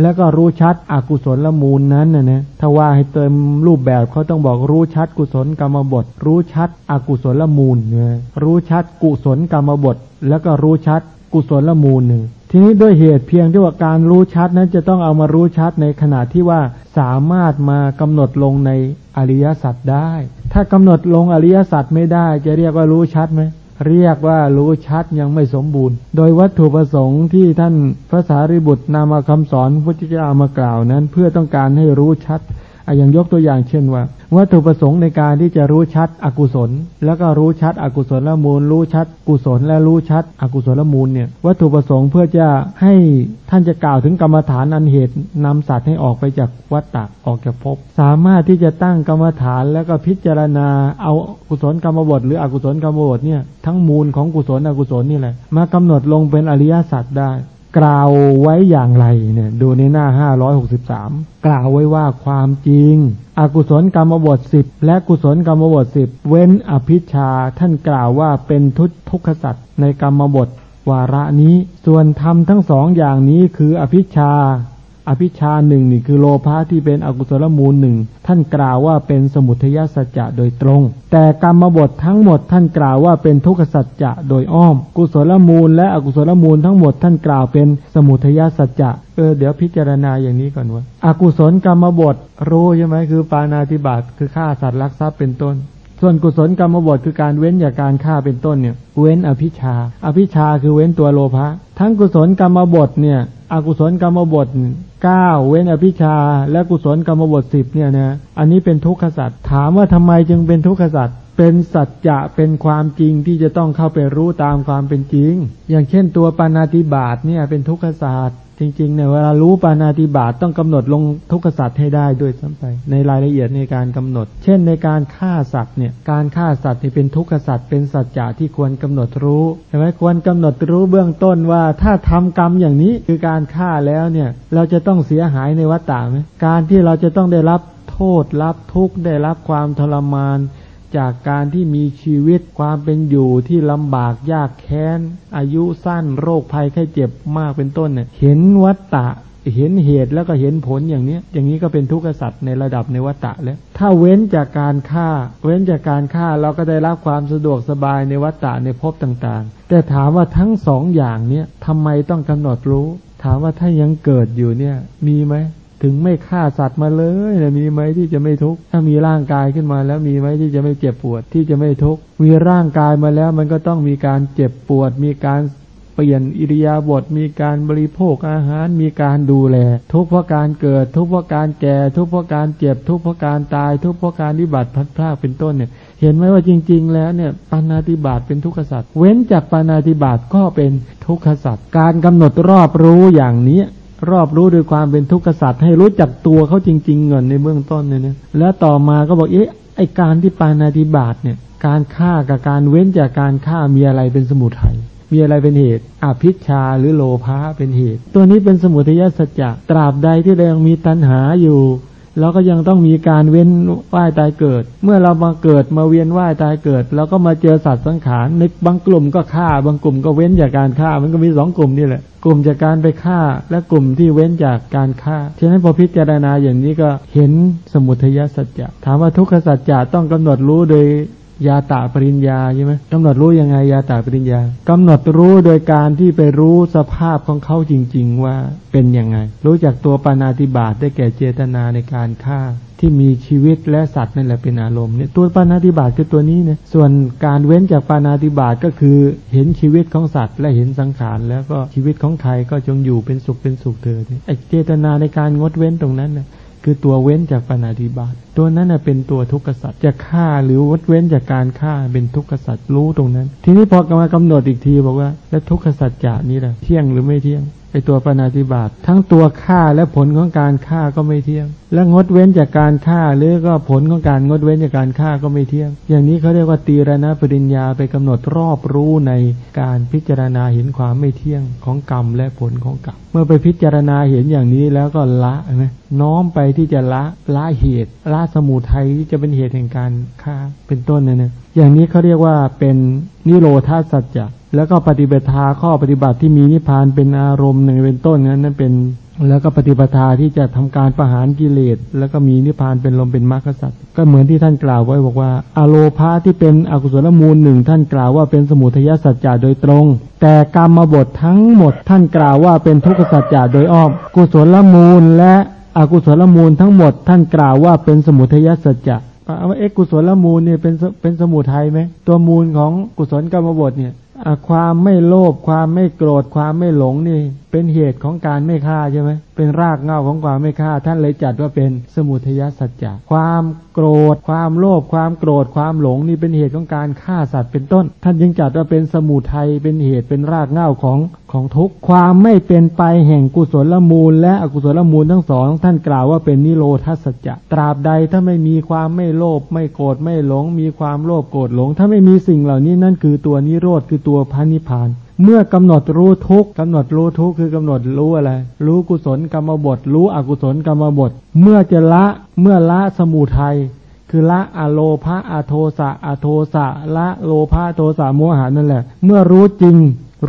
แล้วก็รู้ชัดอกุศลละมูลนั้นนะนะถ้าว่าให้เติมรูปแบบเขาต้องบอกรู้ชัดกุศลกรรมบท รู้ชัดอกุศลละมูลเนี่ยรู้ชัดกุศลกรรมบท แล้วก็รู้ชัดกุศลละมูลหนึ่ง ทีนี้ด้วยเหตุเพียงที่ว่าการรู้ชัดนั้นจะต้องเอามารู้ชัดในขณะที่ว่าสามารถมากำหนดลงในอริยสัจได้ ถ้ากำหนดลงอริยสัจไม่ได้จะเรียกว่ารู้ชัดไหมเรียกว่ารู้ชัดยังไม่สมบูรณ์ โดยวัตถุประสงค์ที่ท่านพระสารีบุตรนำมาคำสอนพุทธเจ้ามากล่าวนั้น เพื่อต้องการให้รู้ชัด อย่างยกตัวอย่างเช่นว่าวัตถุประสงค์ในการที่จะรู้ชัดอกุศล แล้วก็รู้ชัดอกุศลละมูล รู้ชัดกุศลและรู้ชัดอกุศลละมูลเนี่ยวัตถุประสงค์เพื่อจะให้ท่านจะกล่าวถึงกรรมฐานอันเหตุนำสัตว์ให้ออกไปจากวัฏฏะออกจากภพสามารถที่จะตั้งกรรมฐานแล้วก็พิจารณาเอากุศลกรรมบทหรืออกุศลกรรมบทเนี่ยทั้งมูลของกุศลอกุศลนี่แหละมากำหนดลงเป็นอริยสัจได้ กล่าวไว้อย่างไรเนี่ย ดูในหน้า563กล่าวไว้ว่าความจริง อกุศลกรรมบทสิบและกุศลกรรมบทสิบเว้นอภิชาท่านกล่าวว่าเป็นทุตทุกขสัตว์ในกรรมบทวาระนี้ ส่วนธรรมทั้งสองอย่างนี้คืออภิชา อภิชาหนึ่งนี่คือโลภะที่เป็นอกุศลมูลหนึ่งท่านกล่าวว่าเป็นสมุทัยสัจจะโดยตรง แต่กรรมบททั้งหมดท่านกล่าวว่าเป็นทุกขสัจจะโดยอ้อม กุศลมูลและอกุศลมูลทั้งหมดท่านกล่าวเป็นสมุทัยสัจจะเออเดี๋ยวพิจารณาอย่างนี้ก่อนว่าอากุศลกรรมบทรู้ใช่ไหมคือปานาติบาตคือฆ่าสัตว์ลักทรัพย์เป็นต้น ส่วนกุศลกรรมบทคือการเว้นจากการฆ่าเป็นต้นเนี่ย เว้นอภิชา อภิชาคือเว้นตัวโลภะทั้งกุศลกรรมบทเนี่ย อกุศลกรรมบทเก้าเว้นอภิชา และกุศลกรรมบทสิบเนี่ยนะอันนี้เป็นทุกขสัตว์ถามว่าทำไมจึงเป็นทุกขสัตว์เป็นสัจจะเป็นความจริงที่จะต้องเข้าไปรู้ตามความเป็นจริง อย่างเช่นตัวปานาติบาตเนี่ยเป็นทุกขศาสตร์ จริงๆเนี่ยเวลารู้ปานาติบาตต้องกำหนดลงทุกขสัตว์ให้ได้ด้วยซ้ำไป ในรายละเอียดในการกำหนด เช่นในการฆ่าสัตว์เนี่ยการฆ่าสัตว์นี่เป็นทุกขสัตว์เป็นสัจจะที่ควรกำหนดรู้ใช่ไหมควรกำหนดรู้เบื้องต้นว่าถ้าทำกรรมอย่างนี้คือการฆ่าแล้วเนี่ยเราจะต้องเสียหายในวัฏฏะไหมการที่เราจะต้องได้รับโทษรับทุกข์ได้รับความทรมาน จากการที่มีชีวิตความเป็นอยู่ที่ลำบากยากแค้น อายุสั้นโรคภัยไข้เจ็บมากเป็นต้นเนี่ยเห็นวัตตะเห็นเหตุแล้วก็เห็นผลอย่างนี้อย่างนี้ก็เป็นทุกข์สัตว์ในระดับในวัตตะแล้ว ถ้าเว้นจากการฆ่า เว้นจากการฆ่าเราก็ได้รับความสะดวกสบายในวัตตะในภพต่างๆ แต่ถามว่าทั้งสองอย่างเนี้ยทำไมต้องกำหนดรู้ ถามว่าถ้ายังเกิดอยู่เนี่ยมีไหม ถึงไม่ฆ่าสัตว์มาเลยนะมีไหมที่จะไม่ทุกข์ถ้ามีร่างกายขึ้นมาแล้วมีไหมที่จะไม่เจ็บปวดที่จะไม่ทุกข์มีร่างกายมาแล้วมันก็ต้องมีการเจ็บปวด มีการเปลี่ยนอิริยาบถมีการบริโภคอาหาร มีการดูแล ทุกเพราะการเกิด ทุกเพราะการแก่ ทุกเพราะการเจ็บ ทุกเพราะการตาย ทุกเพราะการวิบัติพัดพลาดเป็นต้นเนี่ย เห็นไหมว่าจริง ๆ แล้วเนี่ยปานาติบาตเป็นทุกขสัตว์เว้นจากปานาติบาตก็เป็นทุกขสัตว์การกำหนดรอบรู้อย่างนี้ รอบรู้ด้วยความเป็นทุกข์กษัตริย์ให้รู้จักตัวเขาจริง ๆ เงินในเบื้องต้นเนี่ยแล้วต่อมาก็บอกเอ๊ะไอการที่ปานาติบาตเนี่ยการฆ่ากับการเว้นจากการฆ่ามีอะไรเป็นสมุทัยมีอะไรเป็นเหตุอภิชาหรือโลภะเป็นเหตุ ตัวนี้เป็นสมุทัยสัจจะตราบใดที่เรายังมีตัณหาอยู่ เราก็ยังต้องมีการเว้นว่ายตายเกิด เมื่อเรามาเกิดมาเวียนว่ายตายเกิดเราก็มาเจอสัตว์สังขารในบางกลุ่มก็ฆ่า บางกลุ่มก็เว้นจากการฆ่า มันก็มีสองกลุ่มนี่แหละ กลุ่มจากการไปฆ่า และกลุ่มที่เว้นจากการฆ่าฉะนั้นพอพิจารณาอย่างนี้ก็เห็นสมุทัยสัจจะถามว่าทุกขสัจจะต้องกำหนดรู้โดย ยาตาปริญญาใช่ไหมกำหนดรู้ยังไงยาตาปริญญากำหนดรู้โดยการที่ไปรู้สภาพของเขาจริง ๆ ว่าเป็นยังไง รู้จักตัวปานาติบาตได้แก่เจตนาในการฆ่าที่มีชีวิตและสัตว์นั่นแหละเป็นอารมณ์เนี่ยตัวปานาติบาตคือตัวนี้เนี่ยส่วนการเว้นจากปานาติบาตก็คือเห็นชีวิตของสัตว์ และเห็นสังขารแล้วก็ชีวิตของใครก็จงอยู่เป็นสุขเป็นสุขเถิดไอเจตนาในการงดเว้นตรงนั้นเนี่ย คือตัวเว้นจากปณาธิบาตตัวนั้นเป็นตัวทุกขสัตว์จะฆ่าหรือวดเว้นจากการฆ่าเป็นทุกขสัตว์รู้ตรงนั้น ทีนี้พอกมากำหนดอีกทีบอกว่า แล้วทุกขสัตว์จะนี้แหละเที่ยงหรือไม่เที่ยงไอตัวปณาธิบาตทั้งตัวฆ่าและผลของการฆ่าก็ไม่เที่ยง และงดเว้นจากการฆ่าหรือก็ผลของการงดเว้นจากการฆ่าก็ไม่เที่ยง อย่างนี้เขาเรียกว่าตีรณปริญญาไปกำหนดรอบรู้ในการพิจารณาเห็นความไม่เที่ยงของกรรมและผลของกรรมเมื่อไปพิจารณาเห็นอย่างนี้แล้วก็ละไหมน้อมไปที่จะละละเหตุละสมุทัยที่จะเป็นเหตุแห่งการฆ่าเป็นต้นเนี่ยนะอย่างนี้เขาเรียกว่าเป็นนิโรธาสัจจะแล้วก็ปฏิบัติข้อปฏิบัติที่มีนิพพานเป็นอารมณ์หนึ่งเป็นต้นนั้นนั่นเป็นแล้วก็ปฏิปทาที่จะทำการประหารกิเลส แล้วก็มีนิพพานเป็นลมเป็นมรรคสัตว์ก็เหมือนที่ท่านกล่าวไว้บอกว่า อโลภาที่เป็นอกุศลมูลหนึ่งท่านกล่าวว่าเป็นสมุทัยสัจจะโดยตรง แต่กรรมบททั้งหมดท่านกล่าวว่าเป็นทุกขสัจจะโดยอ้อมกุศลมูลและ อกุศลมูลทั้งหมดท่านกล่าวว่าเป็นสมุทัยสัจจะว่าเอ็กกุศลมูลเนี่ยเป็นเป็นสมุทัยไหมตัวมูลของกุศลกรรมบทเนี่ยความไม่โลภความไม่โกรธความไม่หลงนี่ เป็นเหตุของการไม่ฆ่าใช่ไหมเป็นรากเงาของความไม่ฆ่า ท่านเลยจัดว่าเป็นสมุทัยสัจจะความโกรธ ความโลภความโกรธความหลงนี่เป็นเหตุของการฆ่าสัตว์เป็นต้น ท่านจึงจัดว่าเป็นสมุทัยเป็นเหตุเป็นรากเงาของ ของทุกความไม่เป็นไปแห่งกุศลละมูล และอกุศลมูลทั้งสองท่านกล่าวว่าเป็นนิโรธาสัจจะตราบใดถ้าไม่มีความไม่โลภไม่โกรธไม่หลง มีความโลภโกรธหลง ถ้าไม่มีสิ่งเหล่านี้นั่นคือตัวนิโรธคือตัวพระนิพพานเมื่อกำหนดรู้ทุกกำหนดรู้ทุกคือกำหนดรู้อะไร รู้กุศลกรรมบท รู้อกุศลกรรมบท เมื่อจะละเมื่อละสมุทัย คือละอโลภะอโทสะอโทสะละโลภะโทสะโมหานั่นแหละ เมื่อรู้จริง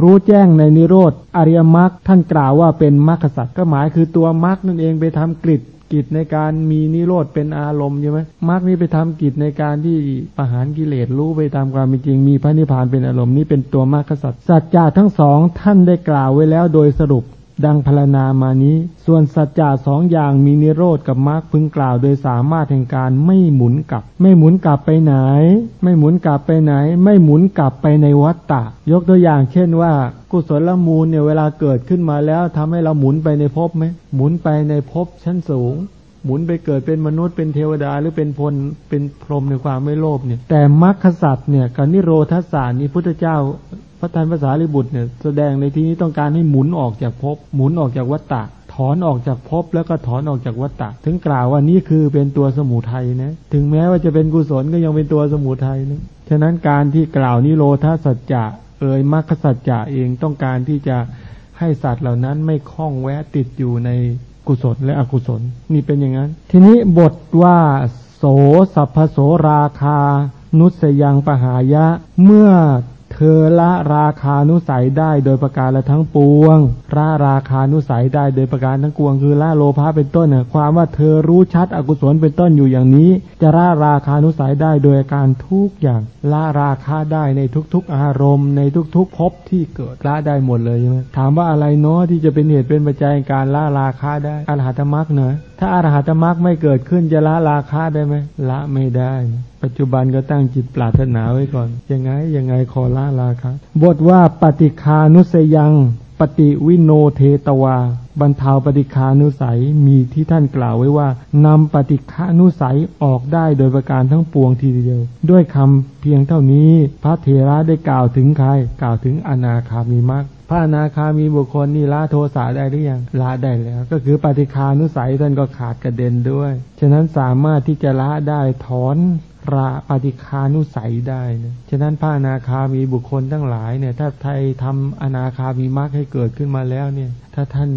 รู้แจ้งในนิโรธอริยมรรคท่านกล่าวว่าเป็นมรรคสัตว์ก็หมายคือตัวมรรคนั่นเองไปทำกริดกิจในการมีนิโรธเป็นอารมณ์ใช่ไหมมรรคนี้ไปทำกิจในการที่ประหารกิเลสรู้ไปตามความเป็นจริง มีพระนิพพานเป็นอารมณ์นี้เป็นตัวมรรคสัจสัจจะทั้งสองท่านได้กล่าวไว้แล้วโดยสรุป ดังพรณนามานี้ ส่วนสัจจะสองอย่างมีนิโรธกับมรรคพึงกล่าว โดยสามารถแห่งการไม่หมุนกลับ ไม่หมุนกลับไปไหน ไม่หมุนกลับไปไหน ไม่หมุนกลับไปในวัฏฏะยกตัวอย่างเช่นว่า กุศลมูลเนี่ยเวลาเกิดขึ้นมาแล้วทำให้เราหมุนไปในภพไหมหมุนไปในภพชั้นสูงหมุนไปเกิดเป็นมนุษย์เป็นเทวดาหรือเป็นพลเป็นพรหมในความไม่โลภเนี่ยแต่มรรคสัตว์เนี่ยกับนิโรธาสานี้พุทธเจ้า พระธานภาษาลิบุตรเนี่ยแสดงในที่นี้ต้องการให้หมุนออกจากภพหมุนออกจากวัฏฏะถอนออกจากภพแล้วก็ถอนออกจากวัฏฏะถึงกล่าวว่านี่คือเป็นตัวสมุทัยนะถึงแม้ว่าจะเป็นกุศลก็ยังเป็นตัวสมุทัยนะฉะนั้นการที่กล่าวนิโรธาสัจจะเอ่ยมรรคสัจจะเองต้องการที่จะให้สัตว์เหล่านั้นไม่คล้องแวะติดอยู่ในกุศลและอกุศล นี่เป็นอย่างนั้น ทีนี้บทว่าโสสัพพโสราคา นุสยังปหายะ เมื่อ เธอละราคานุสัยได้โดยประการละทั้งปวงละราคานุสัยได้โดยประการทั้งปวง คือละโลภะเป็นต้นน่ะความว่าเธอรู้ชัดอกุศลเป็นต้นอยู่อย่างนี้ จะละราคานุสัยได้โดยการทุกอย่างละราคาได้ในทุกๆอารมณ์ ในทุกๆภพที่เกิดละได้หมดเลยใช่ไหมถามว่าอะไรเนาะที่จะเป็นเหตุเป็นปัจจัยการละราคาได้อรหัตมรรคเนอะถ้าอรหัตมรรคไม่เกิดขึ้นจะละราคาได้ไหมละไม่ได้ปัจจุบันก็ตั้งจิตปรารถนาไว้ก่อน ยังไง ยังไงขอละราคาบทว่าปฏิคานุสยัง ปฏิวิโนเทตวา บรรเทาปฏิคานุสัยมีที่ท่านกล่าวไว้ว่านำปฏิคานุสัยออกได้โดยประการทั้งปวงทีเดียว ด้วยคำเพียงเท่านี้พระเถระได้กล่าวถึงใคร กล่าวถึงอนาคามีมรรคพระอนาคามีบุคคลนี่ละโทสะได้หรือยังละได้แล้ว ก็คือปฏิคานุสัยท่านก็ขาดกระเด็นด้วย ฉะนั้นสามารถที่จะละได้ถอน ราปฏิคานุสัยได้นะฉะนั้นพระอนาคามีบุคคลทั้งหลายเนี่ย ถ้าไทยทำอนาคามีมรรคให้เกิดขึ้นมาแล้วเนี่ย ถ้าท่าน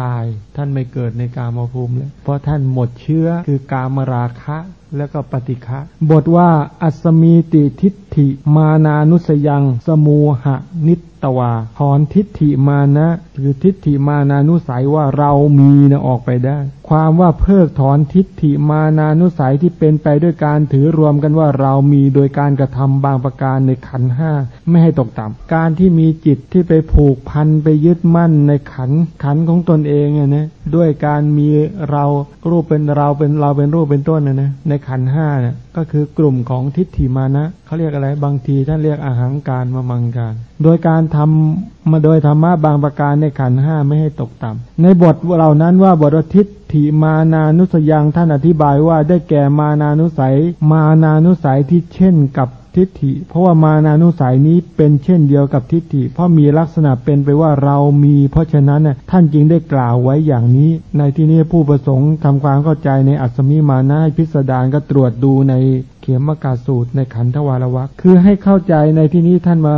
ตายท่านไม่เกิดในกามภูมิแล้วเพราะท่านหมดเชื้อคือกามราคะแล้วก็ปฏิฆะบทว่าอัสมีติทิฏฐิมานานุสยัง สมูหะนิ ตวาถอนทิฏฐิมานะคือทิฏฐิมานานุสัยว่าเรามีนะออกไปได้ ความว่าเพิกถอนทิฏฐิมานานุสัยที่เป็นไปด้วยการถือรวมกันว่าเรามีโดยการกระทำบางประการในขันห้าไม่ให้ตกต่ำการที่มีจิตที่ไปผูกพันไปยึดมั่นในขันขันของตนเองนะด้วยการมีเรารูปเป็นเราเป็นเราเป็นรูปเป็นต้นนะนะในขันห้าเนี่ยก็คือกลุ่มของทิฏฐิมานะเขาเรียกอะไรบางทีท่านเรียกอาหางการมามังการ โดยการทำมาโดยธรรมะบางประการในขันห้าไม่ให้ตกต่ำในบทเหล่านั้นว่าบททิฏฐิมานานุสยังท่านอธิบายว่าได้แก่มานานุสัย มานานุสัยที่เช่นกับทิฏฐิ เพราะว่ามานานุสัยนี้เป็นเช่นเดียวกับทิฏฐิ เพราะมีลักษณะเป็นไปว่าเรามี เพราะฉะนั้นท่านจึงได้กล่าวไว้อย่างนี้ ในที่นี้ผู้ประสงค์ทำความเข้าใจในอัศมีมานะพิสดารก็ตรวจดูในเขียมกาสูตรในขันธวารวักคือให้เข้าใจในที่นี้ท่านมา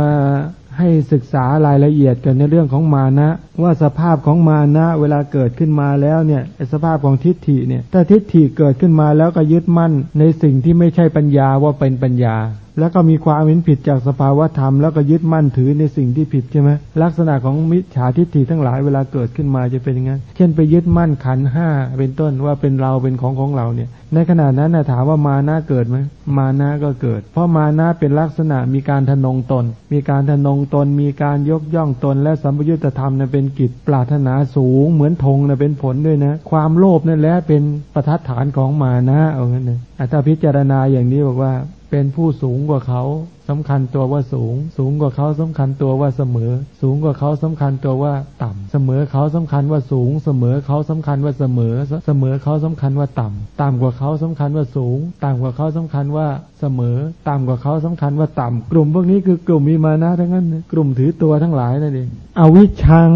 ให้ศึกษารายละเอียดกันในเรื่องของมานะ ว่าสภาพของมานะเวลาเกิดขึ้นมาแล้วเนี่ยสภาพของทิฏฐิเนี่ยถ้าทิฏฐิเกิดขึ้นมาแล้วก็ยึดมั่นในสิ่งที่ไม่ใช่ปัญญาว่าเป็นปัญญา แล้วก็มีความเห็นผิดจากสภาวธรรมแล้วก็ยึดมั่นถือในสิ่งที่ผิดใช่ไหมลักษณะของมิจฉาทิฏฐิทั้งหลายเวลาเกิดขึ้นมาจะเป็นยังไงเช่นไปยึดมั่นขันห้าเป็นต้นว่าเป็นเราเป็นของของเราเนี่ย ในขณะนั้นนะถามว่ามานะเกิดไหมมานะก็เกิด เพราะมานะเป็นลักษณะมีการทนงตน มีการทนงตนมีการยกย่องตน และสัมปยุตธรรมนะเป็นกิจปรารถนาสูง เหมือนธงนะเป็นผลด้วยนะ ความโลภนั่นแหละเป็นประทัดฐานของมานะเอางั้นนะถ้าพิจารณาอย่างนี้บอกว่าเป็นผู้สูงกว่าเขาสำคัญตัวว่าสูง สูงกว่าเขาสำคัญตัวว่าเสมอ สูงกว่าเขาสำคัญตัวว่าต่ำเสมอเขาสำคัญว่าสูง เสมอเขาสำคัญว่าเสมอ เสมอเขาสำคัญว่าต่ำต่ำกว่าเขาสำคัญว่าสูง ต่ำกว่าเขาสำคัญว่าเสมอ ต่ำกว่าเขาสำคัญว่าต่ำกลุ่มพวกนี้คือกลุ่มมีมานะทั้งนั้นกลุ่มถือตัวทั้งหลายนั่นเองอวิชัง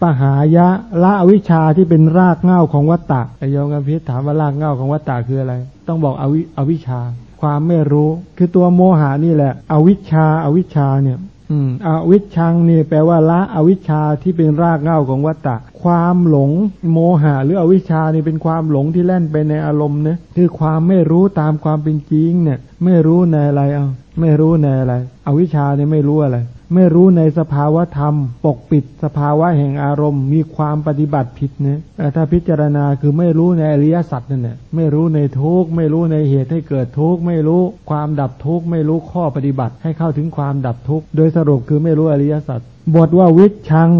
ปหายะละอวิชาที่เป็นรากเหง้าของวัตตะไอยงกันพิษถามว่ารากเหง้าของวัตตะคืออะไร ต้องบอกอวิอวิชา ความไม่รู้ คือตัวโมหานี่แหละ อวิชชาอาวิชชาเนี่ย อืมอวิชชังนี่แปลว่าละอวิชชาที่เป็นรากเหง้าของวัตตะ ความหลงโมหะหรืออวิชชานี่เป็นความหลงที่แล่นไปในอารมณ์เนี่ยคือความไม่รู้ตามความเป็นจริงเนี่ย ไม่รู้ในอะไรเอาไม่รู้ในอะไร อวิชชาเนี่ยไม่รู้อะไร ไม่รู้ในสภาวะธรรม ปกปิดสภาวะแห่งอารมณ์ มีความปฏิบัติผิดเนี่ยถ้าพิจารณาคือไม่รู้ในอริยสัจนั่นแหละไม่รู้ในทุกไม่รู้ในเหตุให้เกิดทุกข์ไม่รู้ความดับทุกข์ไม่รู้ข้อปฏิบัติให้เข้าถึงความดับทุกข์โดยสรุปคือไม่รู้อริยสัจบทว่าวิชัง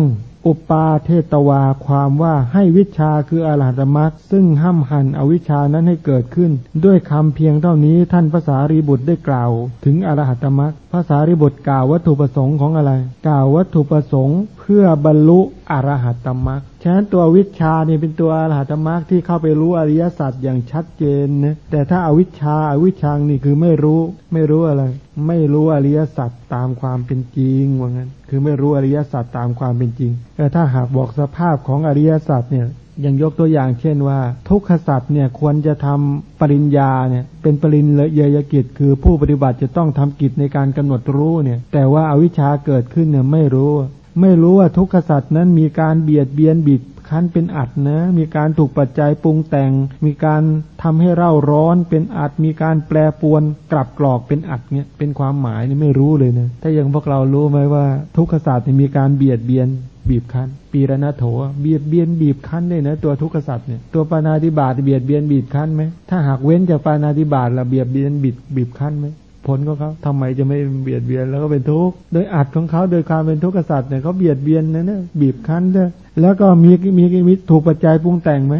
อุปาเทตวาความว่าให้วิชาคืออรหัตมรรคซึ่งห้ามหันอวิชานั้นให้เกิดขึ้น ด้วยคำเพียงเท่านี้ท่านภาษารีบุตรได้กล่าว ถึงอรหัตมรรค ภาษาริบุตรกล่าววัตถุประสงค์ของอะไร กล่าววัตถุประสงค์เพื่อบรรลุอรหัตตมรรคฉะนั้นตัววิชาเนี่ยเป็นตัวอรหัตมรรคที่เข้าไปรู้อริยสัจอย่างชัดเจนนะแต่ถ้าอาวิชชาอาวิชังนี่คือไม่รู้ไม่รู้อะไร ไม่รู้อริยสัจตามความเป็นจริงว่างั้น คือไม่รู้อริยสัจตามความเป็นจริงแต่ถ้าหากบอกสภาพของอริยสัจเนี่ย อย่างยกตัวอย่างเช่นว่า ทุกขสัตว์เนี่ยควรจะทำปริญญาเนี่ยเป็นปริญเยยกิจ คือผู้ปฏิบัติจะต้องทำกิจในการกำหนดรู้เนี่ย แต่ว่าอาวิชชาเกิดขึ้นเนี่ยไม่รู้ ไม่รู้ว่าทุกขสัตว์นั้นมีการเบียดเบียนบิดคั้นเป็นอัดนะ มีการถูกปัจจัยปรุงแต่ง มีการทำให้เร่าร้อนเป็นอัด มีการแปรปวนกลับกรอกเป็นอัดเนี่ยเป็นความหมายนี่ไม่รู้เลยนะถ้าอย่างพวกเรารู้ไหมว่า ทุกขศาสตร์มีการเบียดเบียน บีบคั้น ปีรณโถเบียดเบียนบีบคั้นได้นะตัวทุกขสัตว์เนี่ยตัวปานาธิบาตเบียดเบียนบีบคั้นไหมถ้าหากเว้นจากปานาธิบาตละเบียดเบียนบีบบีบคั้นไหมผลของเขาทำไมจะไม่เบียดเบียนแล้วก็เป็นทุกข์โดยอัดของเขาโดยความเป็นทุกข์กษัตริย์เนี่ยเขาเบียดเบียนนะเนี่ยบีบคั้นด้วยแล้วก็มีมีมีถูกปัจจัยปรุงแต่งไหม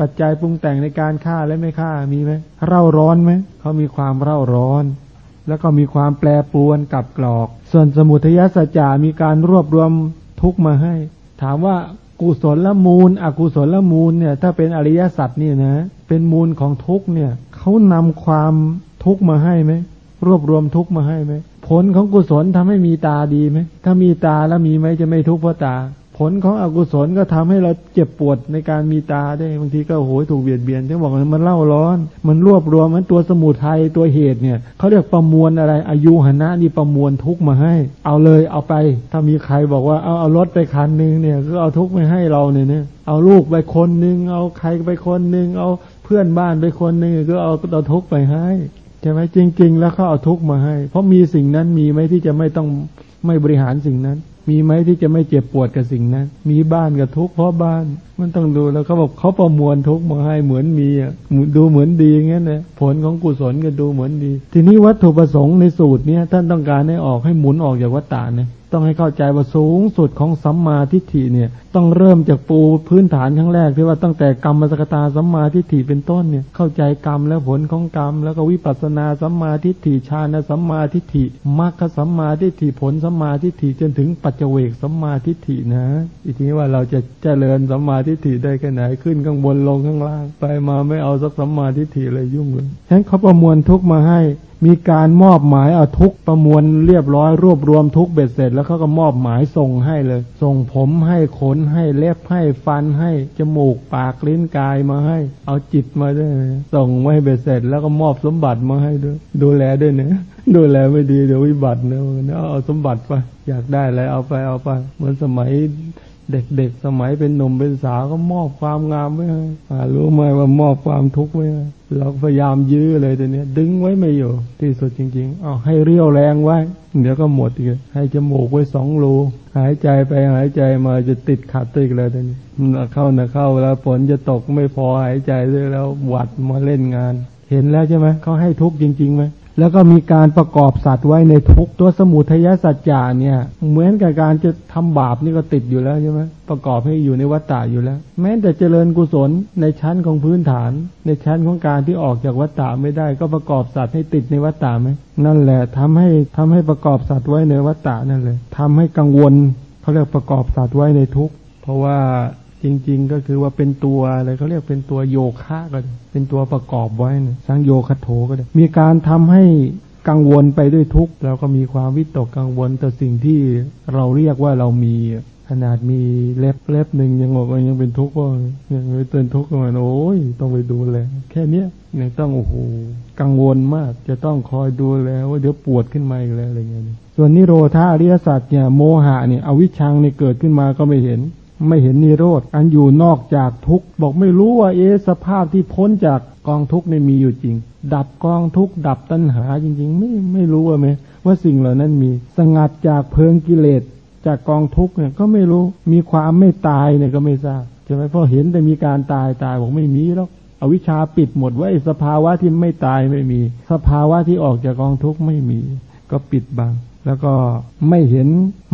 ปัจจัยปรุงแต่งในการฆ่าและไม่ฆ่ามีไหมเร่าร้อนไหมเขามีความเร่าร้อน แล้วก็มีความแปรปรวนกับกรอก ส่วนสมุทัยสัจจามีการรวบรวม ทุกมาให้ ถามว่ากุศลละมูล อกุศลละมูลเนี่ย ถ้าเป็นอริยสัจนี่นะ เป็นมูลของทุกเนี่ยเขานำความทุกมาให้ไหมรวบรวมทุกมาให้ไหมผลของกุศลทำให้มีตาดีไหมถ้ามีตาแล้วมีไหมจะไม่ทุกข์เพราะตา ผลของอกุศลก็ทำให้เราเจ็บปวดในการมีตาได้บางทีก็โหยถูกเบียดเบียนที่บอกมันเล่าร้อน มันรวบรวมมันตัวสมุทัยตัวเหตุเนี่ยเขาเรียกประมวลอะไร อายุหนะนี่ประมวลทุกมาให้ เอาเลยเอาไป ถ้ามีใครบอกว่าเอาเอารถไปคันหนึ่งเนี่ยก็เอาทุกมาให้เราเนี่ยเอาลูกไปคนหนึ่งเอาใครไปคนหนึ่งเอาเพื่อนบ้านไปคนหนึ่งก็เอาเอาทุกไปให้ใช่ไหมจริง ๆ แล้วเขาเอาทุกมาให้ เพราะมีสิ่งนั้นมีไหมที่จะไม่ต้องไม่บริหารสิ่งนั้น มีไหมที่จะไม่เจ็บปวดกับสิ่งนั้น มีบ้านกับทุกเพราะบ้าน มันต้องดูแล้วเขาบอกเขาประมวลทุกมาให้เหมือนมีอะดูเหมือนดีงั้นนะผลของกุศลก็ดูเหมือนดี ทีนี้วัตถุประสงค์ในสูตรเนี้ยท่านต้องการให้ออกให้หมุนออกจากวัฏฏะเนี่ย ต้องให้เข้าใจว่าสูงสุดของสัมมาทิฏฐิเนี่ย ต้องเริ่มจากปูพื้นฐานครั้งแรกที่ว่าตั้งแต่กรรมมสกตาสัมมาทิฏฐิเป็นต้นเนี่ยเข้าใจกรรมและผลของกรรม แล้วก็วิปัสสนาสัมมาทิฏฐิฌานสัมมาทิฏฐิมรรคสัมมาทิฏฐิผลสัมมาทิฏฐิจนถึงปัจเจเวกสัมมาทิฏฐินะอีกทีว่าเราจะเจริญสัมมาทิฏฐิได้แค่ไหนขึ้นข้างบนลงข้างล่าง ไปมาไม่เอาสักสัมมาทิฏฐิเลยยุ่งเลยฉะนั้นเขาประมวลทุกมาให้ มีการมอบหมายเอาทุกประมวลเรียบร้อยรวบรวมทุกเบ็ดเสร็จแล้วเขาก็มอบหมายส่งให้เลย ส่งผมให้ขนให้เล็บให้ฟันให้จมูกปากลิ้นกายมาให้ เอาจิตมาด้วยส่งไว้เบ็ดเสร็จ แล้วก็มอบสมบัติมาให้ด้วย ดูแลด้วยเนะดูแลไม่ดีเดี๋ยววิบัติเนะเอาสมบัติไปอยากได้อะไรเอาไปเอาไปเหมือนสมัย เด็กๆสมัยเป็นหนุ่มเป็นสาวก็มอบความงามไว้ให้รู้ไหมว่ามอบความทุกข์ไว้ให้เราพยายามยื้อเลยตัวนี้ดึงไว้ไม่อยู่ ที่สุดจริงๆเอาให้เรียวแรงไว้ เดี๋ยวก็หมดอีกให้จมูกไว้สองรูหายใจไปหายใจมาจะติดขัดติดเลยตัวนี้เข้านะเข้าแล้วฝนจะตกไม่พอหายใจเลยแล้วหวัดมาเล่นงาน เห็นแล้วใช่ไหมเขาให้ทุกข์จริงๆไหม แล้วก็มีการประกอบสัตว์ไว้ในทุกตัวสมุทัยสัจจาเนี่ย เหมือนกับการจะทำบาปนี่ก็ติดอยู่แล้วใช่ไหมประกอบให้อยู่ในวัฏฏะอยู่แล้ว แม้แต่เจริญกุศลในชั้นของพื้นฐาน ในชั้นของการที่ออกจากวัฏฏะไม่ได้ก็ประกอบสัตว์ให้ติดในวัฏฏะไหมนั่นแหละทำให้ทำให้ประกอบสัตว์ไว้ในวัฏฏะนั่นเลยทำให้กังวลเขาเรียกประกอบสัตว์ไว้ในทุกเพราะว่า จริง ๆ ก็คือว่าเป็นตัวอะไรเขาเรียกเป็นตัวโยคะก็ได้เป็นตัวประกอบไว้นะสังโยคโถก็ได้มีการทำให้กังวลไปด้วยทุกข์แล้วก็มีความวิตกกังวลต่อสิ่งที่เราเรียกว่าเรามีขนาดมีเล็บเล็บหนึ่งยังบอกว่ายังเป็นทุกข์ว่ายังไม่เตือนทุกข์กันโอ้ยต้องไปดูแลแค่เนี้ยยังต้องโอ้โหกังวลมาก จะต้องคอยดูแลว่าเดี๋ยวปวดขึ้นมาอีกแล้วอะไรเงี้ยส่วนนิโรธาอริยสัจเนี่ยโมหะเนี่ยอวิชชังเนี่ยเกิดขึ้นมาก็ไม่เห็น ไม่เห็นนิโรธ อันอยู่นอกจากทุกบอกไม่รู้ว่าเอสภาพที่พ้นจากกองทุกในมีอยู่จริง ดับกองทุกดับตัณหาจริง ๆ ไม่ไม่รู้ว่าไหมว่าสิ่งเหล่านั้นมี สงัดจากเพลิงกิเลสจากกองทุกเนี่ยก็ไม่รู้มีความไม่ตายเนี่ยก็ไม่ทราบใช่ไหมเพราะเห็นแต่มีการตายตายบอกไม่มีแล้วอวิชชาปิดหมดว่าสภาวะที่ไม่ตายไม่มี สภาวะที่ออกจากกองทุกไม่มี ก็ปิดบัง แล้วก็ไม่เห็น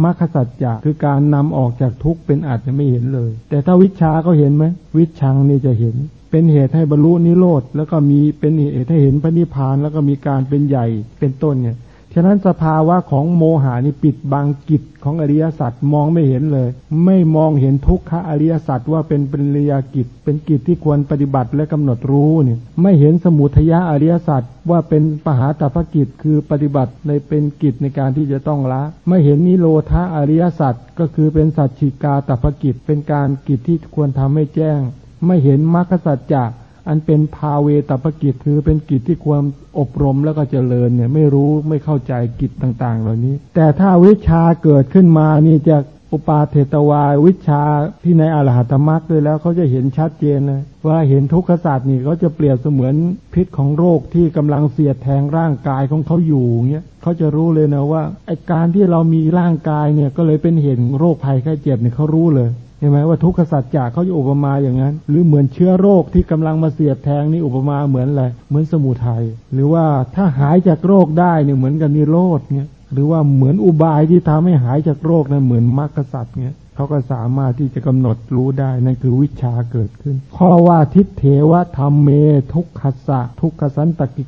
มรรคสัจจะคือการนำออกจากทุกข์เป็นอาจจะไม่เห็นเลย แต่ถ้าวิชาก็เห็นไหมวิชังนี่จะเห็น เป็นเหตุให้บรรลุนิโรธแล้วก็มีเป็นเหตุให้เห็นพระนิพพานแล้วก็มีการเป็นใหญ่เป็นต้นเนี่ย ฉะนั้นสภาวะของโมหานี่ปิดบังกิจของอริยสัจมองไม่เห็นเลย ไม่มองเห็นทุกขะอริยสัจว่าเป็นปริยากิจ เป็นกิจที่ควรปฏิบัติและกำหนดรู้เนี่ยไม่เห็นสมุทยะอริยสัจว่าเป็นปหาตภกิจคือปฏิบัติในเป็นกิจในการที่จะต้องละ ไม่เห็นนิโรธาอริยสัจก็คือเป็นสัจฉิกาตภกิจ เป็นการกิจที่ควรทำให้แจ้ง ไม่เห็นมรรคสัจจะ อันเป็นภาเวตปกิจคือเป็นกิจที่ควรอบรมแล้วก็เจริญเนี่ยไม่รู้ไม่เข้าใจกิจต่าง ๆ เหล่านี้ แต่ถ้าวิชาเกิดขึ้นมานี่จะอุปาเทตวาวิชาที่ในอรหัตมรรคด้วยแล้วเขาจะเห็นชัดเจนเลยว่าเห็นทุกขศาสตร์นี่เขาจะเปรียบเสมือนพิษของโรคที่กำลังเสียดแทงร่างกายของเขาอยู่เงี้ยเขาจะรู้เลยนะว่าไอการที่เรามีร่างกายเนี่ยก็เลยเป็นเหตุโรคภัยไข้เจ็บเนี่ยเขารู้เลย เห็นไหมว่าทุกขสัจจะเขาจะอุปมาอย่างนั้น หรือเหมือนเชื้อโรคที่กำลังมาเสียดแทงนี่อุปมาเหมือนอะไรเหมือนสมุทัยหรือว่าถ้าหายจากโรคได้เนี่ยเหมือนกับนิโรธเนี่ยหรือว่าเหมือนอุบายที่ทำให้หายจากโรคนะเหมือนมรรคสัตว์เนี่ยเขาก็สามารถที่จะกำหนดรู้ได้นั่นคือวิชาเกิดขึ้นเพราว่าทิฏเทวธรรมเม ทุกขสะทุกขสันตกิ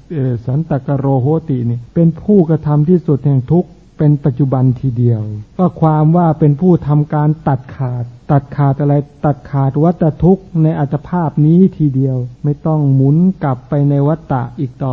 สันตกโรโหตินี่เป็นผู้กระทำที่สุดแห่งทุกเป็นปัจจุบันทีเดียว ก็ความว่าเป็นผู้ทำการตัดขาด ตัดขาดอะไรตัดขาดวัตทุกข์ในอัตภาพนี้ทีเดียว ไม่ต้องหมุนกลับไปในวัตตะอีกต่อ